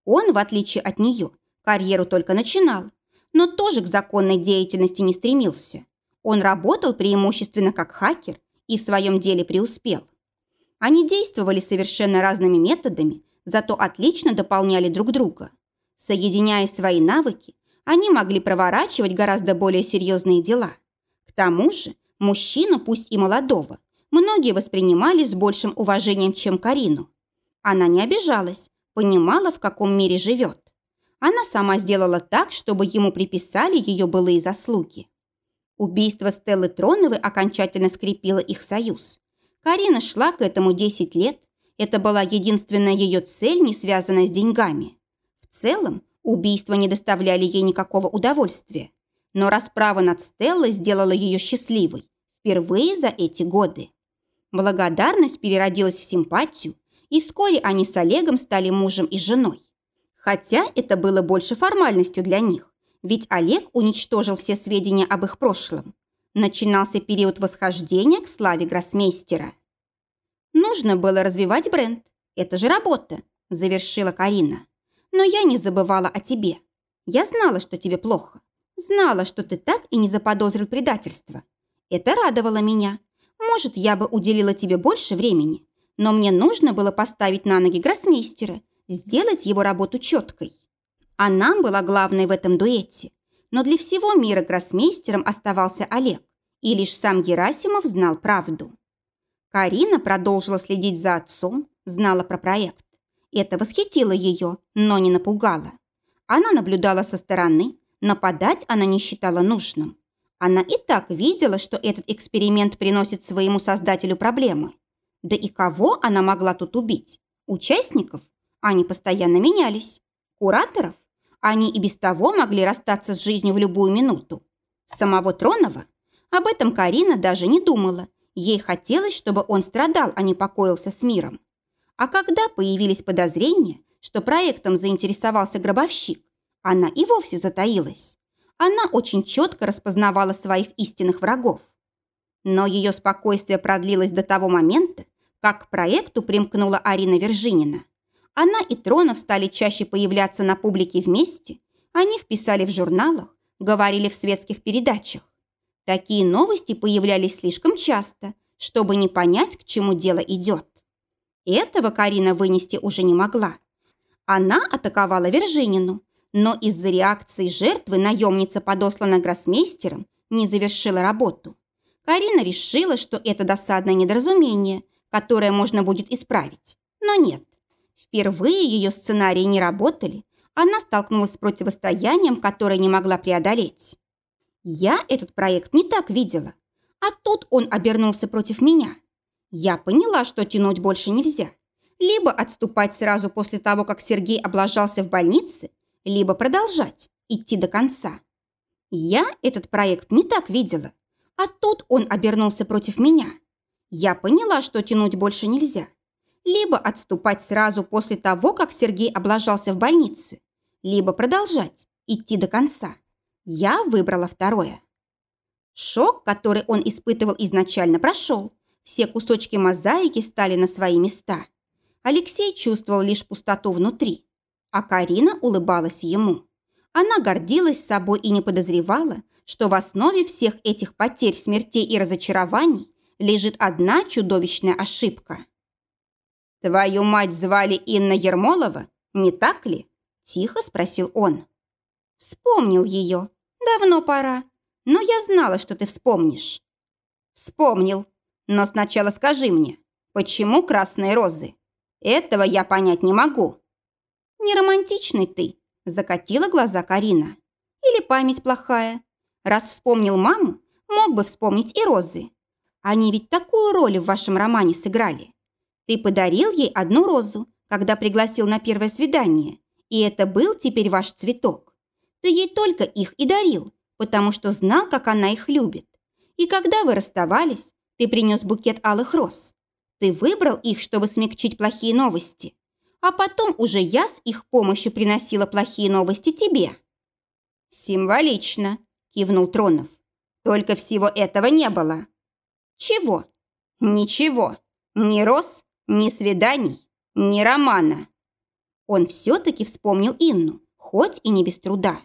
Он, в отличие от нее, карьеру только начинал, но тоже к законной деятельности не стремился. Он работал преимущественно как хакер и в своем деле преуспел. Они действовали совершенно разными методами, зато отлично дополняли друг друга. Соединяя свои навыки, они могли проворачивать гораздо более серьезные дела. К тому же, мужчину, пусть и молодого, многие воспринимали с большим уважением, чем Карину. Она не обижалась, понимала, в каком мире живет. Она сама сделала так, чтобы ему приписали ее былые заслуги. Убийство Стеллы Троновой окончательно скрепило их союз. Карина шла к этому 10 лет. Это была единственная ее цель, не связанная с деньгами. В целом, убийства не доставляли ей никакого удовольствия. Но расправа над Стеллой сделала ее счастливой. Впервые за эти годы. Благодарность переродилась в симпатию, и вскоре они с Олегом стали мужем и женой. Хотя это было больше формальностью для них, ведь Олег уничтожил все сведения об их прошлом. Начинался период восхождения к славе гроссмейстера. «Нужно было развивать бренд. Это же работа», – завершила Карина. «Но я не забывала о тебе. Я знала, что тебе плохо. Знала, что ты так и не заподозрил предательство. Это радовало меня. Может, я бы уделила тебе больше времени, но мне нужно было поставить на ноги гроссмейстера сделать его работу четкой. Она была главной в этом дуэте, но для всего мира гроссмейстером оставался Олег, и лишь сам Герасимов знал правду. Карина продолжила следить за отцом, знала про проект. Это восхитило ее, но не напугало. Она наблюдала со стороны, нападать она не считала нужным. Она и так видела, что этот эксперимент приносит своему создателю проблемы. Да и кого она могла тут убить? Участников? Они постоянно менялись. Кураторов? Они и без того могли расстаться с жизнью в любую минуту. Самого Тронова? Об этом Карина даже не думала. Ей хотелось, чтобы он страдал, а не покоился с миром. А когда появились подозрения, что проектом заинтересовался гробовщик, она и вовсе затаилась. Она очень четко распознавала своих истинных врагов. Но ее спокойствие продлилось до того момента, как к проекту примкнула Арина Вержинина. Она и Тронов стали чаще появляться на публике вместе, о них писали в журналах, говорили в светских передачах. Такие новости появлялись слишком часто, чтобы не понять, к чему дело идет. Этого Карина вынести уже не могла. Она атаковала Вержинину, но из-за реакции жертвы наемница, подосланная гроссмейстером, не завершила работу. Карина решила, что это досадное недоразумение, которое можно будет исправить. Но нет. Впервые ее сценарии не работали. Она столкнулась с противостоянием, которое не могла преодолеть. Я этот проект не так видела. А тут он обернулся против меня. Я поняла, что тянуть больше нельзя. Либо отступать сразу после того, как Сергей облажался в больнице, либо продолжать, идти до конца. Я этот проект не так видела. А тут он обернулся против меня. Я поняла, что тянуть больше нельзя. Либо отступать сразу после того, как Сергей облажался в больнице, либо продолжать, идти до конца. Я выбрала второе. Шок, который он испытывал изначально, прошел. Все кусочки мозаики стали на свои места. Алексей чувствовал лишь пустоту внутри, а Карина улыбалась ему. Она гордилась собой и не подозревала, что в основе всех этих потерь, смертей и разочарований лежит одна чудовищная ошибка. «Твою мать звали Инна Ермолова, не так ли?» – тихо спросил он. «Вспомнил ее. Давно пора. Но я знала, что ты вспомнишь». «Вспомнил. Но сначала скажи мне, почему красные розы? Этого я понять не могу». «Не романтичный ты», – закатила глаза Карина. «Или память плохая. Раз вспомнил маму, мог бы вспомнить и розы. Они ведь такую роль в вашем романе сыграли. Ты подарил ей одну розу, когда пригласил на первое свидание, и это был теперь ваш цветок. Ты ей только их и дарил, потому что знал, как она их любит. И когда вы расставались, ты принес букет алых роз. Ты выбрал их, чтобы смягчить плохие новости. А потом уже я с их помощью приносила плохие новости тебе. Символично, кивнул Тронов. Только всего этого не было. Чего? Ничего. Ни роз, ни свиданий, ни романа. Он все-таки вспомнил Инну, хоть и не без труда.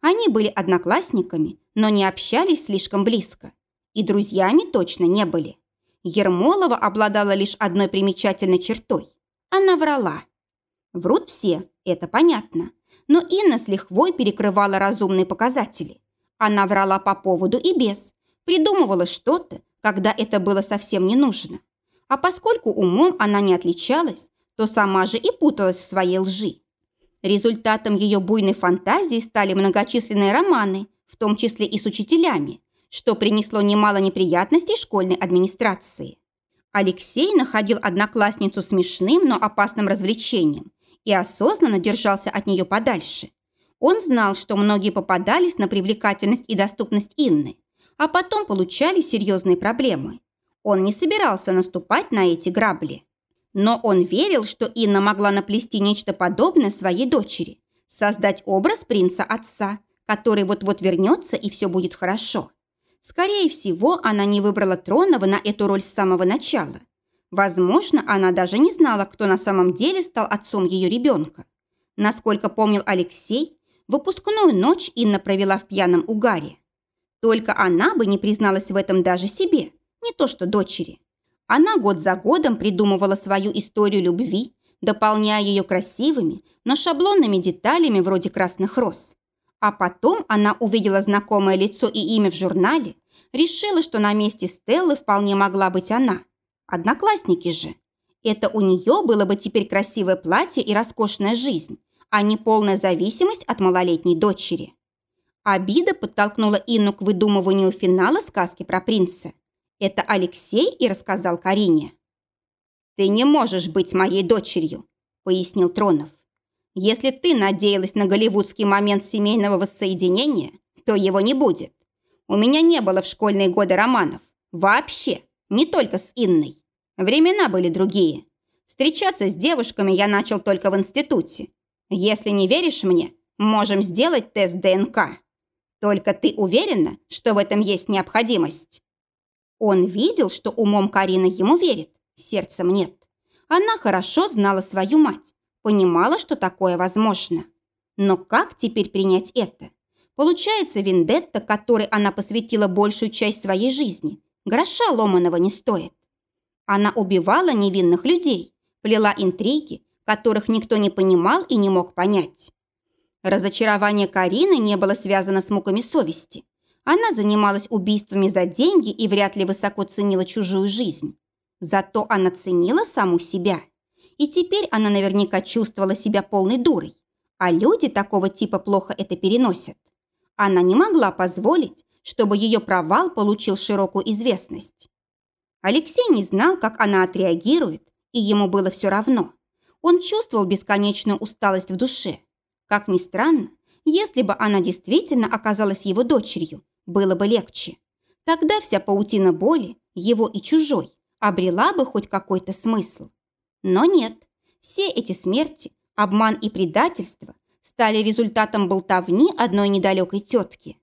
Они были одноклассниками, но не общались слишком близко. И друзьями точно не были. Ермолова обладала лишь одной примечательной чертой. Она врала. Врут все, это понятно. Но Инна с лихвой перекрывала разумные показатели. Она врала по поводу и без, придумывала что-то, когда это было совсем не нужно. А поскольку умом она не отличалась, то сама же и путалась в своей лжи. Результатом ее буйной фантазии стали многочисленные романы, в том числе и с учителями, что принесло немало неприятностей школьной администрации. Алексей находил одноклассницу смешным, но опасным развлечением и осознанно держался от нее подальше. Он знал, что многие попадались на привлекательность и доступность Инны, а потом получали серьезные проблемы. Он не собирался наступать на эти грабли. Но он верил, что Инна могла наплести нечто подобное своей дочери, создать образ принца-отца, который вот-вот вернется и все будет хорошо. Скорее всего, она не выбрала Тронова на эту роль с самого начала. Возможно, она даже не знала, кто на самом деле стал отцом ее ребенка. Насколько помнил Алексей, Выпускную ночь Инна провела в пьяном угаре. Только она бы не призналась в этом даже себе, не то что дочери. Она год за годом придумывала свою историю любви, дополняя ее красивыми, но шаблонными деталями вроде красных роз. А потом она увидела знакомое лицо и имя в журнале, решила, что на месте Стеллы вполне могла быть она. Одноклассники же. Это у нее было бы теперь красивое платье и роскошная жизнь, а не полная зависимость от малолетней дочери. Обида подтолкнула Инну к выдумыванию финала сказки про принца. Это Алексей и рассказал Карине. «Ты не можешь быть моей дочерью», – пояснил Тронов. «Если ты надеялась на голливудский момент семейного воссоединения, то его не будет. У меня не было в школьные годы романов. Вообще. Не только с Инной. Времена были другие. Встречаться с девушками я начал только в институте. Если не веришь мне, можем сделать тест ДНК. Только ты уверена, что в этом есть необходимость?» Он видел, что умом Карина ему верит, сердцем нет. Она хорошо знала свою мать, понимала, что такое возможно. Но как теперь принять это? Получается, вендетта, которой она посвятила большую часть своей жизни, гроша ломаного не стоит. Она убивала невинных людей, плела интриги, которых никто не понимал и не мог понять. Разочарование Карины не было связано с муками совести. Она занималась убийствами за деньги и вряд ли высоко ценила чужую жизнь. Зато она ценила саму себя. И теперь она наверняка чувствовала себя полной дурой. А люди такого типа плохо это переносят. Она не могла позволить, чтобы ее провал получил широкую известность. Алексей не знал, как она отреагирует, и ему было все равно. Он чувствовал бесконечную усталость в душе. Как ни странно, если бы она действительно оказалась его дочерью, было бы легче. Тогда вся паутина боли, его и чужой, обрела бы хоть какой-то смысл. Но нет, все эти смерти, обман и предательство стали результатом болтовни одной недалекой тетки.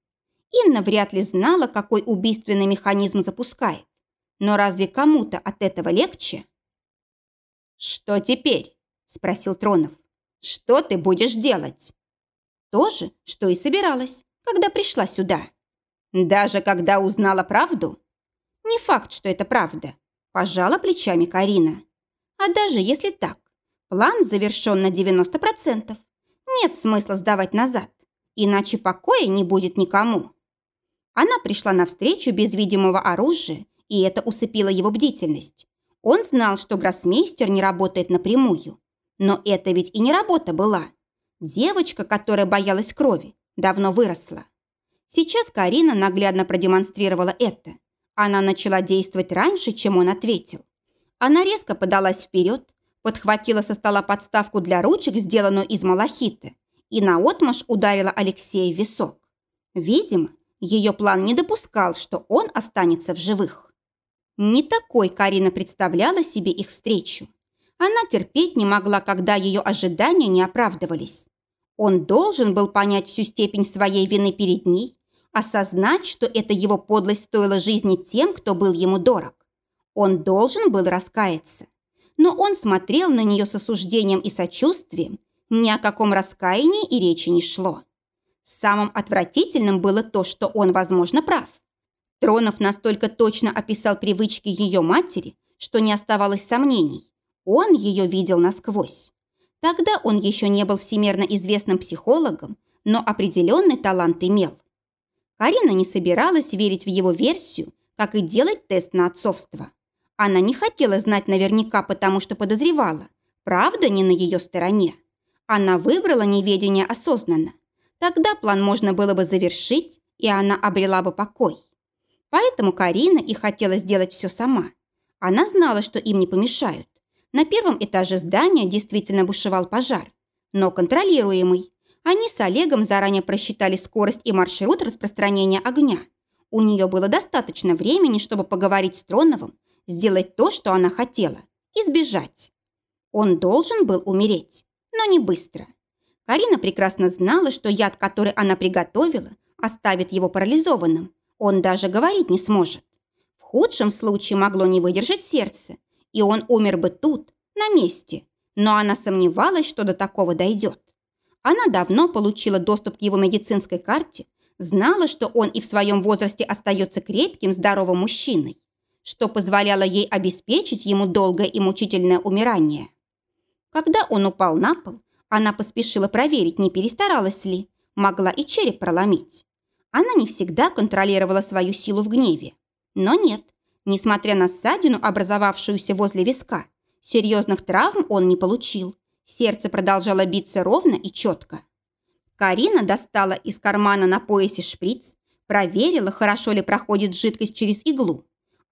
Инна вряд ли знала, какой убийственный механизм запускает. Но разве кому-то от этого легче? «Что теперь?» – спросил Тронов. «Что ты будешь делать?» «То же, что и собиралась, когда пришла сюда». «Даже когда узнала правду?» «Не факт, что это правда», – пожала плечами Карина. «А даже если так, план завершен на 90%. Нет смысла сдавать назад, иначе покоя не будет никому». Она пришла навстречу без видимого оружия, и это усыпило его бдительность. Он знал, что гроссмейстер не работает напрямую. Но это ведь и не работа была. Девочка, которая боялась крови, давно выросла. Сейчас Карина наглядно продемонстрировала это. Она начала действовать раньше, чем он ответил. Она резко подалась вперед, подхватила со стола подставку для ручек, сделанную из малахита, и наотмашь ударила Алексея в висок. Видимо, ее план не допускал, что он останется в живых. Не такой Карина представляла себе их встречу. Она терпеть не могла, когда ее ожидания не оправдывались. Он должен был понять всю степень своей вины перед ней осознать, что это его подлость стоила жизни тем, кто был ему дорог. Он должен был раскаяться. Но он смотрел на нее с осуждением и сочувствием, ни о каком раскаянии и речи не шло. Самым отвратительным было то, что он, возможно, прав. Тронов настолько точно описал привычки ее матери, что не оставалось сомнений. Он ее видел насквозь. Тогда он еще не был всемирно известным психологом, но определенный талант имел. Карина не собиралась верить в его версию, как и делать тест на отцовство. Она не хотела знать наверняка, потому что подозревала. Правда не на ее стороне. Она выбрала неведение осознанно. Тогда план можно было бы завершить, и она обрела бы покой. Поэтому Карина и хотела сделать все сама. Она знала, что им не помешают. На первом этаже здания действительно бушевал пожар, но контролируемый. Они с Олегом заранее просчитали скорость и маршрут распространения огня. У нее было достаточно времени, чтобы поговорить с Троновым, сделать то, что она хотела, и сбежать. Он должен был умереть, но не быстро. Карина прекрасно знала, что яд, который она приготовила, оставит его парализованным. Он даже говорить не сможет. В худшем случае могло не выдержать сердце, и он умер бы тут, на месте. Но она сомневалась, что до такого дойдет. Она давно получила доступ к его медицинской карте, знала, что он и в своем возрасте остается крепким, здоровым мужчиной, что позволяло ей обеспечить ему долгое и мучительное умирание. Когда он упал на пол, она поспешила проверить, не перестаралась ли, могла и череп проломить. Она не всегда контролировала свою силу в гневе. Но нет, несмотря на ссадину, образовавшуюся возле виска, серьезных травм он не получил. Сердце продолжало биться ровно и четко. Карина достала из кармана на поясе шприц, проверила, хорошо ли проходит жидкость через иглу.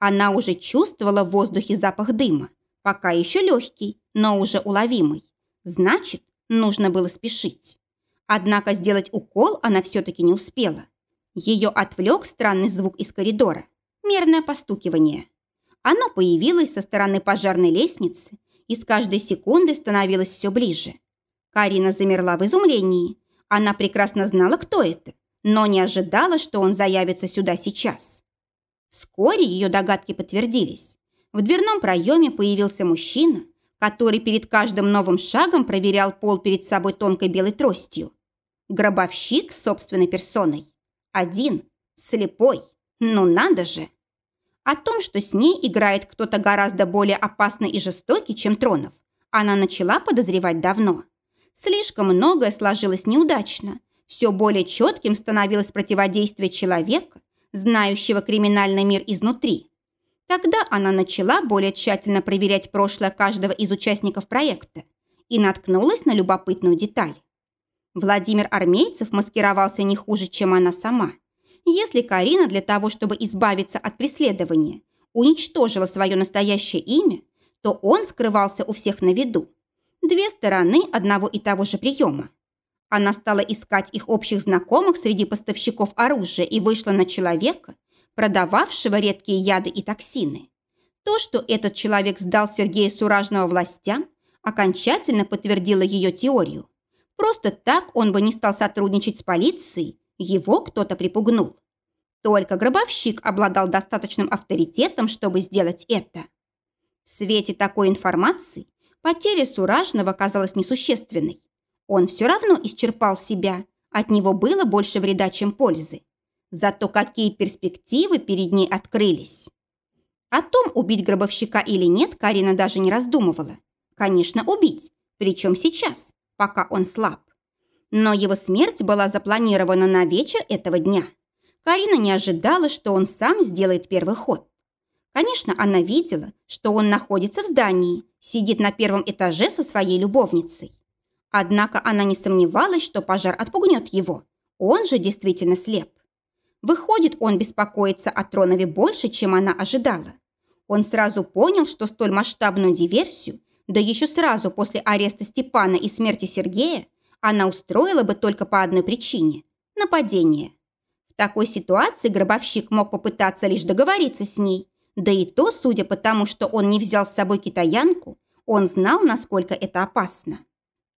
Она уже чувствовала в воздухе запах дыма, пока еще легкий, но уже уловимый. Значит, нужно было спешить. Однако сделать укол она все-таки не успела. Ее отвлек странный звук из коридора. Мерное постукивание. Оно появилось со стороны пожарной лестницы и с каждой секундой становилось все ближе. Карина замерла в изумлении. Она прекрасно знала, кто это, но не ожидала, что он заявится сюда сейчас. Вскоре ее догадки подтвердились. В дверном проеме появился мужчина, который перед каждым новым шагом проверял пол перед собой тонкой белой тростью. Гробовщик с собственной персоной. Один, слепой, ну надо же! О том, что с ней играет кто-то гораздо более опасный и жестокий, чем Тронов, она начала подозревать давно. Слишком многое сложилось неудачно. Все более четким становилось противодействие человека, знающего криминальный мир изнутри. Тогда она начала более тщательно проверять прошлое каждого из участников проекта и наткнулась на любопытную деталь. Владимир Армейцев маскировался не хуже, чем она сама. Если Карина для того, чтобы избавиться от преследования, уничтожила свое настоящее имя, то он скрывался у всех на виду. Две стороны одного и того же приема. Она стала искать их общих знакомых среди поставщиков оружия и вышла на человека, продававшего редкие яды и токсины. То, что этот человек сдал Сергея Суражного властям, окончательно подтвердило ее теорию. Просто так он бы не стал сотрудничать с полицией, его кто-то припугнул. Только гробовщик обладал достаточным авторитетом, чтобы сделать это. В свете такой информации потеря Суражного казалась несущественной. Он все равно исчерпал себя, от него было больше вреда, чем пользы. Зато какие перспективы перед ней открылись. О том, убить гробовщика или нет, Карина даже не раздумывала. Конечно, убить, причем сейчас, пока он слаб. Но его смерть была запланирована на вечер этого дня. Карина не ожидала, что он сам сделает первый ход. Конечно, она видела, что он находится в здании, сидит на первом этаже со своей любовницей. Однако она не сомневалась, что пожар отпугнет его. Он же действительно слеп. Выходит, он беспокоится о Тронове больше, чем она ожидала. Он сразу понял, что столь масштабную диверсию, да еще сразу после ареста Степана и смерти Сергея, она устроила бы только по одной причине – нападение. В такой ситуации гробовщик мог попытаться лишь договориться с ней. Да и то, судя по тому, что он не взял с собой китаянку, он знал, насколько это опасно.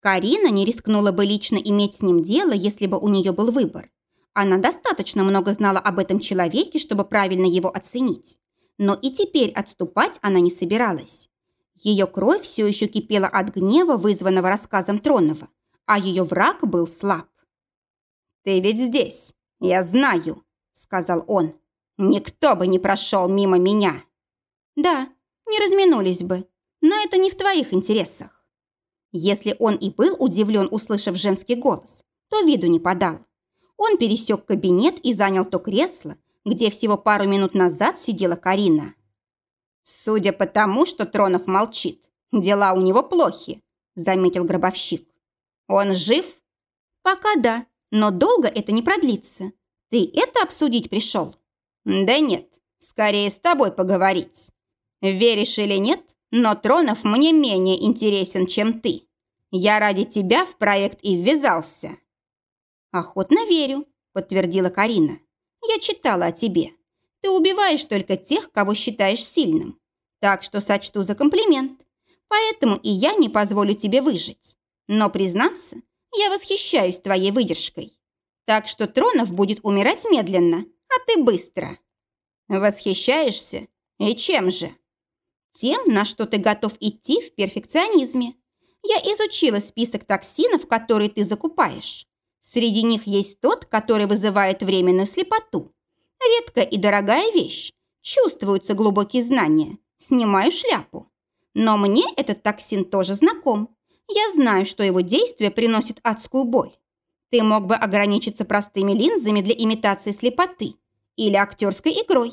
Карина не рискнула бы лично иметь с ним дело, если бы у нее был выбор. Она достаточно много знала об этом человеке, чтобы правильно его оценить. Но и теперь отступать она не собиралась. Ее кровь все еще кипела от гнева, вызванного рассказом Тронова, а ее враг был слаб. «Ты ведь здесь, я знаю», — сказал он. «Никто бы не прошел мимо меня». «Да, не разминулись бы, но это не в твоих интересах». Если он и был удивлен, услышав женский голос, то виду не подал. Он пересек кабинет и занял то кресло, где всего пару минут назад сидела Карина. «Судя по тому, что Тронов молчит, дела у него плохи», – заметил гробовщик. Он жив? Пока да, но долго это не продлится. Ты это обсудить пришел? Да нет, скорее с тобой поговорить. Веришь или нет, но Тронов мне менее интересен, чем ты. Я ради тебя в проект и ввязался. Охотно верю, подтвердила Карина. Я читала о тебе. Ты убиваешь только тех, кого считаешь сильным. Так что сочту за комплимент. Поэтому и я не позволю тебе выжить. Но, признаться, я восхищаюсь твоей выдержкой. Так что Тронов будет умирать медленно, а ты быстро. Восхищаешься? И чем же? Тем, на что ты готов идти в перфекционизме. Я изучила список токсинов, которые ты закупаешь. Среди них есть тот, который вызывает временную слепоту. Редкая и дорогая вещь. Чувствуются глубокие знания. Снимаю шляпу. Но мне этот токсин тоже знаком. Я знаю, что его действие приносит адскую боль. Ты мог бы ограничиться простыми линзами для имитации слепоты или актерской игрой.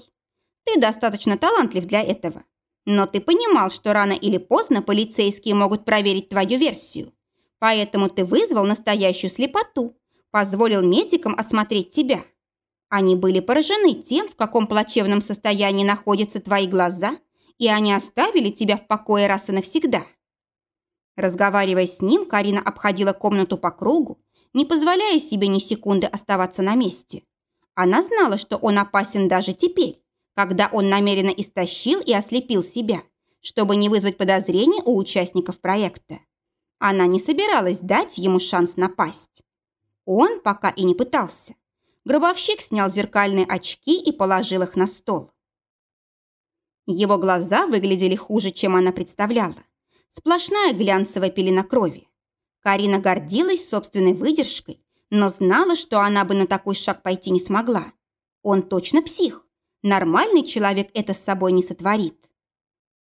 Ты достаточно талантлив для этого. Но ты понимал, что рано или поздно полицейские могут проверить твою версию. Поэтому ты вызвал настоящую слепоту, позволил медикам осмотреть тебя. Они были поражены тем, в каком плачевном состоянии находятся твои глаза, и они оставили тебя в покое раз и навсегда. Разговаривая с ним, Карина обходила комнату по кругу, не позволяя себе ни секунды оставаться на месте. Она знала, что он опасен даже теперь, когда он намеренно истощил и ослепил себя, чтобы не вызвать подозрений у участников проекта. Она не собиралась дать ему шанс напасть. Он пока и не пытался. Гробовщик снял зеркальные очки и положил их на стол. Его глаза выглядели хуже, чем она представляла. Сплошная глянцевая пелена крови. Карина гордилась собственной выдержкой, но знала, что она бы на такой шаг пойти не смогла. Он точно псих. Нормальный человек это с собой не сотворит.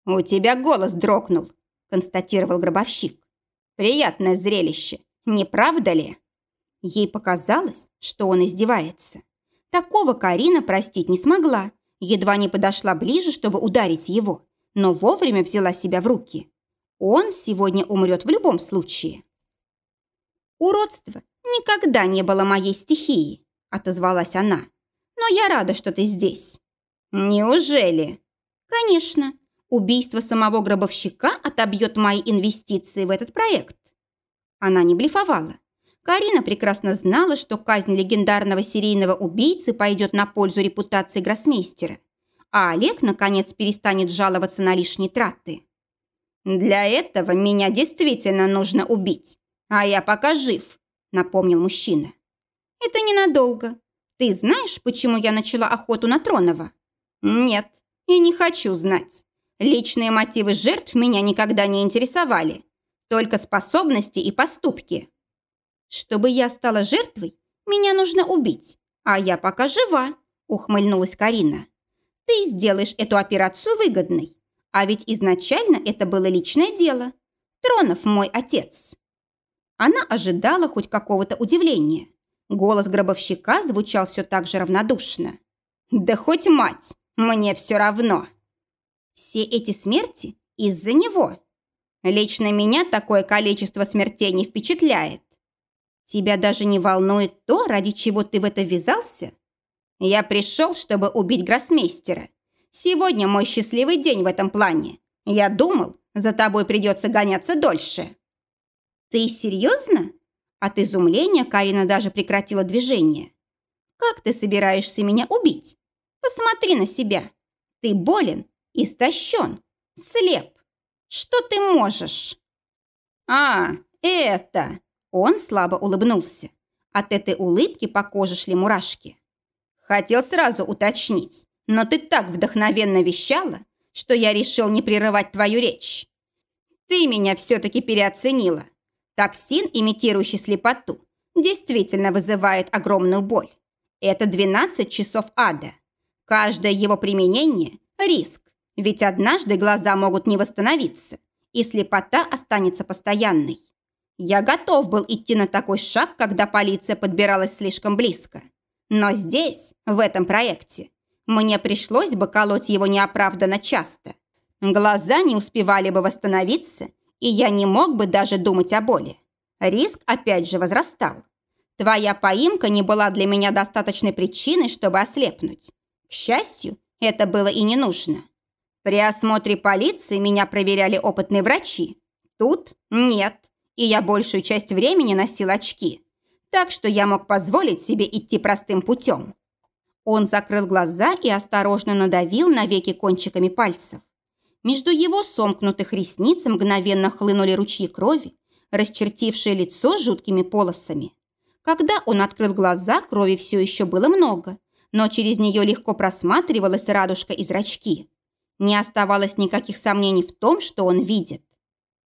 «У тебя голос дрогнул», – констатировал гробовщик. «Приятное зрелище, не правда ли?» Ей показалось, что он издевается. Такого Карина простить не смогла, едва не подошла ближе, чтобы ударить его, но вовремя взяла себя в руки. Он сегодня умрет в любом случае. «Уродство никогда не было моей стихией», – отозвалась она. «Но я рада, что ты здесь». «Неужели?» «Конечно. Убийство самого гробовщика отобьет мои инвестиции в этот проект». Она не блефовала. Карина прекрасно знала, что казнь легендарного серийного убийцы пойдет на пользу репутации гроссмейстера, а Олег, наконец, перестанет жаловаться на лишние траты. «Для этого меня действительно нужно убить, а я пока жив», – напомнил мужчина. «Это ненадолго. Ты знаешь, почему я начала охоту на Тронова?» «Нет, и не хочу знать. Личные мотивы жертв меня никогда не интересовали, только способности и поступки». «Чтобы я стала жертвой, меня нужно убить, а я пока жива», – ухмыльнулась Карина. «Ты сделаешь эту операцию выгодной, а ведь изначально это было личное дело. Тронов мой отец». Она ожидала хоть какого-то удивления. Голос гробовщика звучал все так же равнодушно. «Да хоть мать, мне все равно». Все эти смерти из-за него. Лично меня такое количество смертей не впечатляет. Тебя даже не волнует то, ради чего ты в это ввязался? Я пришел, чтобы убить гроссмейстера. Сегодня мой счастливый день в этом плане. Я думал, за тобой придется гоняться дольше». «Ты серьезно?» От изумления Карина даже прекратила движение. «Как ты собираешься меня убить? Посмотри на себя. Ты болен, истощен, слеп. Что ты можешь?» «А, это...» Он слабо улыбнулся. От этой улыбки по коже шли мурашки. «Хотел сразу уточнить, но ты так вдохновенно вещала, что я решил не прерывать твою речь. Ты меня все-таки переоценила. Токсин, имитирующий слепоту, действительно вызывает огромную боль. Это 12 часов ада. Каждое его применение – риск, ведь однажды глаза могут не восстановиться, и слепота останется постоянной. Я готов был идти на такой шаг, когда полиция подбиралась слишком близко. Но здесь, в этом проекте, мне пришлось бы колоть его неоправданно часто. Глаза не успевали бы восстановиться, и я не мог бы даже думать о боли. Риск опять же возрастал. Твоя поимка не была для меня достаточной причиной, чтобы ослепнуть. К счастью, это было и не нужно. При осмотре полиции меня проверяли опытные врачи. Тут нет и я большую часть времени носил очки, так что я мог позволить себе идти простым путем. Он закрыл глаза и осторожно надавил на веки кончиками пальцев. Между его сомкнутых ресниц мгновенно хлынули ручьи крови, расчертившие лицо жуткими полосами. Когда он открыл глаза, крови все еще было много, но через нее легко просматривалась радужка и зрачки. Не оставалось никаких сомнений в том, что он видит.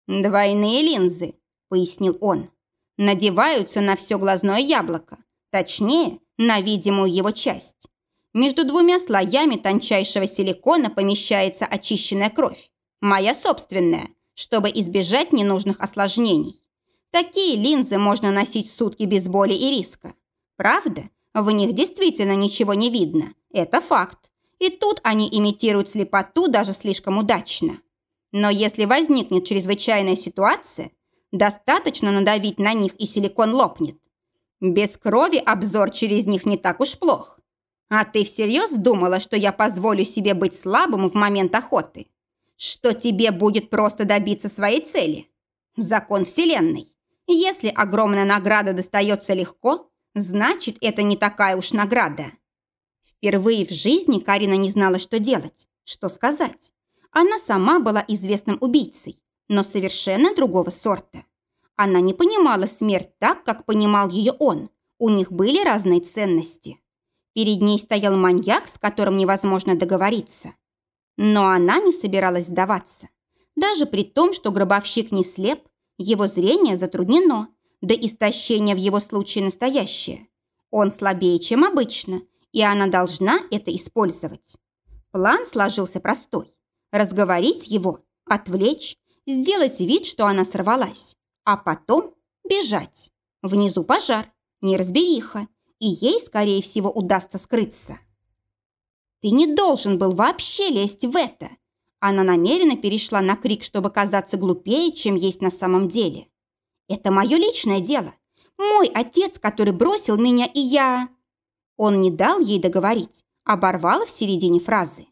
«Двойные линзы», пояснил он. Надеваются на все глазное яблоко, точнее, на видимую его часть. Между двумя слоями тончайшего силикона помещается очищенная кровь, моя собственная, чтобы избежать ненужных осложнений. Такие линзы можно носить сутки без боли и риска. Правда, в них действительно ничего не видно. Это факт. И тут они имитируют слепоту даже слишком удачно. Но если возникнет чрезвычайная ситуация, Достаточно надавить на них, и силикон лопнет. Без крови обзор через них не так уж плох. А ты всерьез думала, что я позволю себе быть слабым в момент охоты? Что тебе будет просто добиться своей цели? Закон Вселенной. Если огромная награда достается легко, значит, это не такая уж награда. Впервые в жизни Карина не знала, что делать, что сказать. Она сама была известным убийцей, но совершенно другого сорта. Она не понимала смерть так, как понимал ее он. У них были разные ценности. Перед ней стоял маньяк, с которым невозможно договориться. Но она не собиралась сдаваться. Даже при том, что гробовщик не слеп, его зрение затруднено, да истощение в его случае настоящее. Он слабее, чем обычно, и она должна это использовать. План сложился простой. Разговорить его, отвлечь, сделать вид, что она сорвалась, а потом бежать. Внизу пожар, неразбериха, и ей, скорее всего, удастся скрыться. «Ты не должен был вообще лезть в это!» Она намеренно перешла на крик, чтобы казаться глупее, чем есть на самом деле. «Это мое личное дело. Мой отец, который бросил меня, и я...» Он не дал ей договорить, оборвал в середине фразы.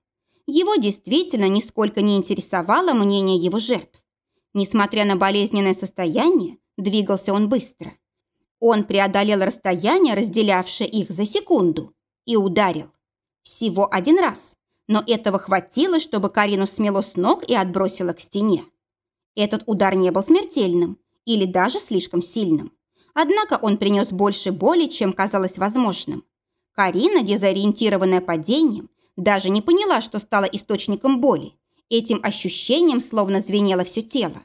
Его действительно нисколько не интересовало мнение его жертв. Несмотря на болезненное состояние, двигался он быстро. Он преодолел расстояние, разделявшее их за секунду, и ударил. Всего один раз, но этого хватило, чтобы Карину смело с ног и отбросило к стене. Этот удар не был смертельным или даже слишком сильным. Однако он принес больше боли, чем казалось возможным. Карина, дезориентированная падением, даже не поняла, что стала источником боли. Этим ощущением словно звенело все тело.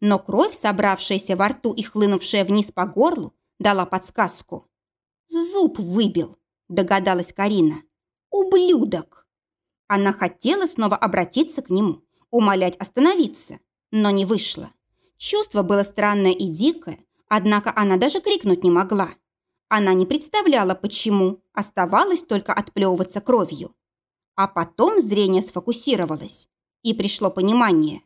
Но кровь, собравшаяся во рту и хлынувшая вниз по горлу, дала подсказку. «Зуб выбил», – догадалась Карина. «Ублюдок!» Она хотела снова обратиться к нему, умолять остановиться, но не вышло. Чувство было странное и дикое, однако она даже крикнуть не могла. Она не представляла, почему, оставалось только отплевываться кровью. А потом зрение сфокусировалось, и пришло понимание.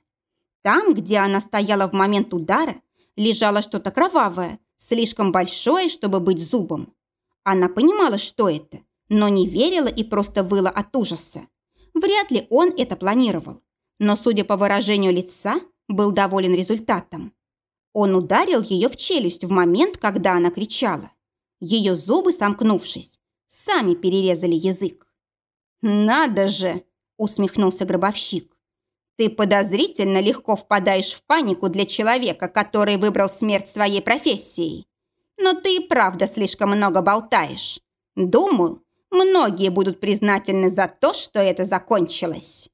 Там, где она стояла в момент удара, лежало что-то кровавое, слишком большое, чтобы быть зубом. Она понимала, что это, но не верила и просто выла от ужаса. Вряд ли он это планировал, но, судя по выражению лица, был доволен результатом. Он ударил ее в челюсть в момент, когда она кричала. Ее зубы, сомкнувшись, сами перерезали язык. «Надо же!» – усмехнулся гробовщик. «Ты подозрительно легко впадаешь в панику для человека, который выбрал смерть своей профессией. Но ты и правда слишком много болтаешь. Думаю, многие будут признательны за то, что это закончилось».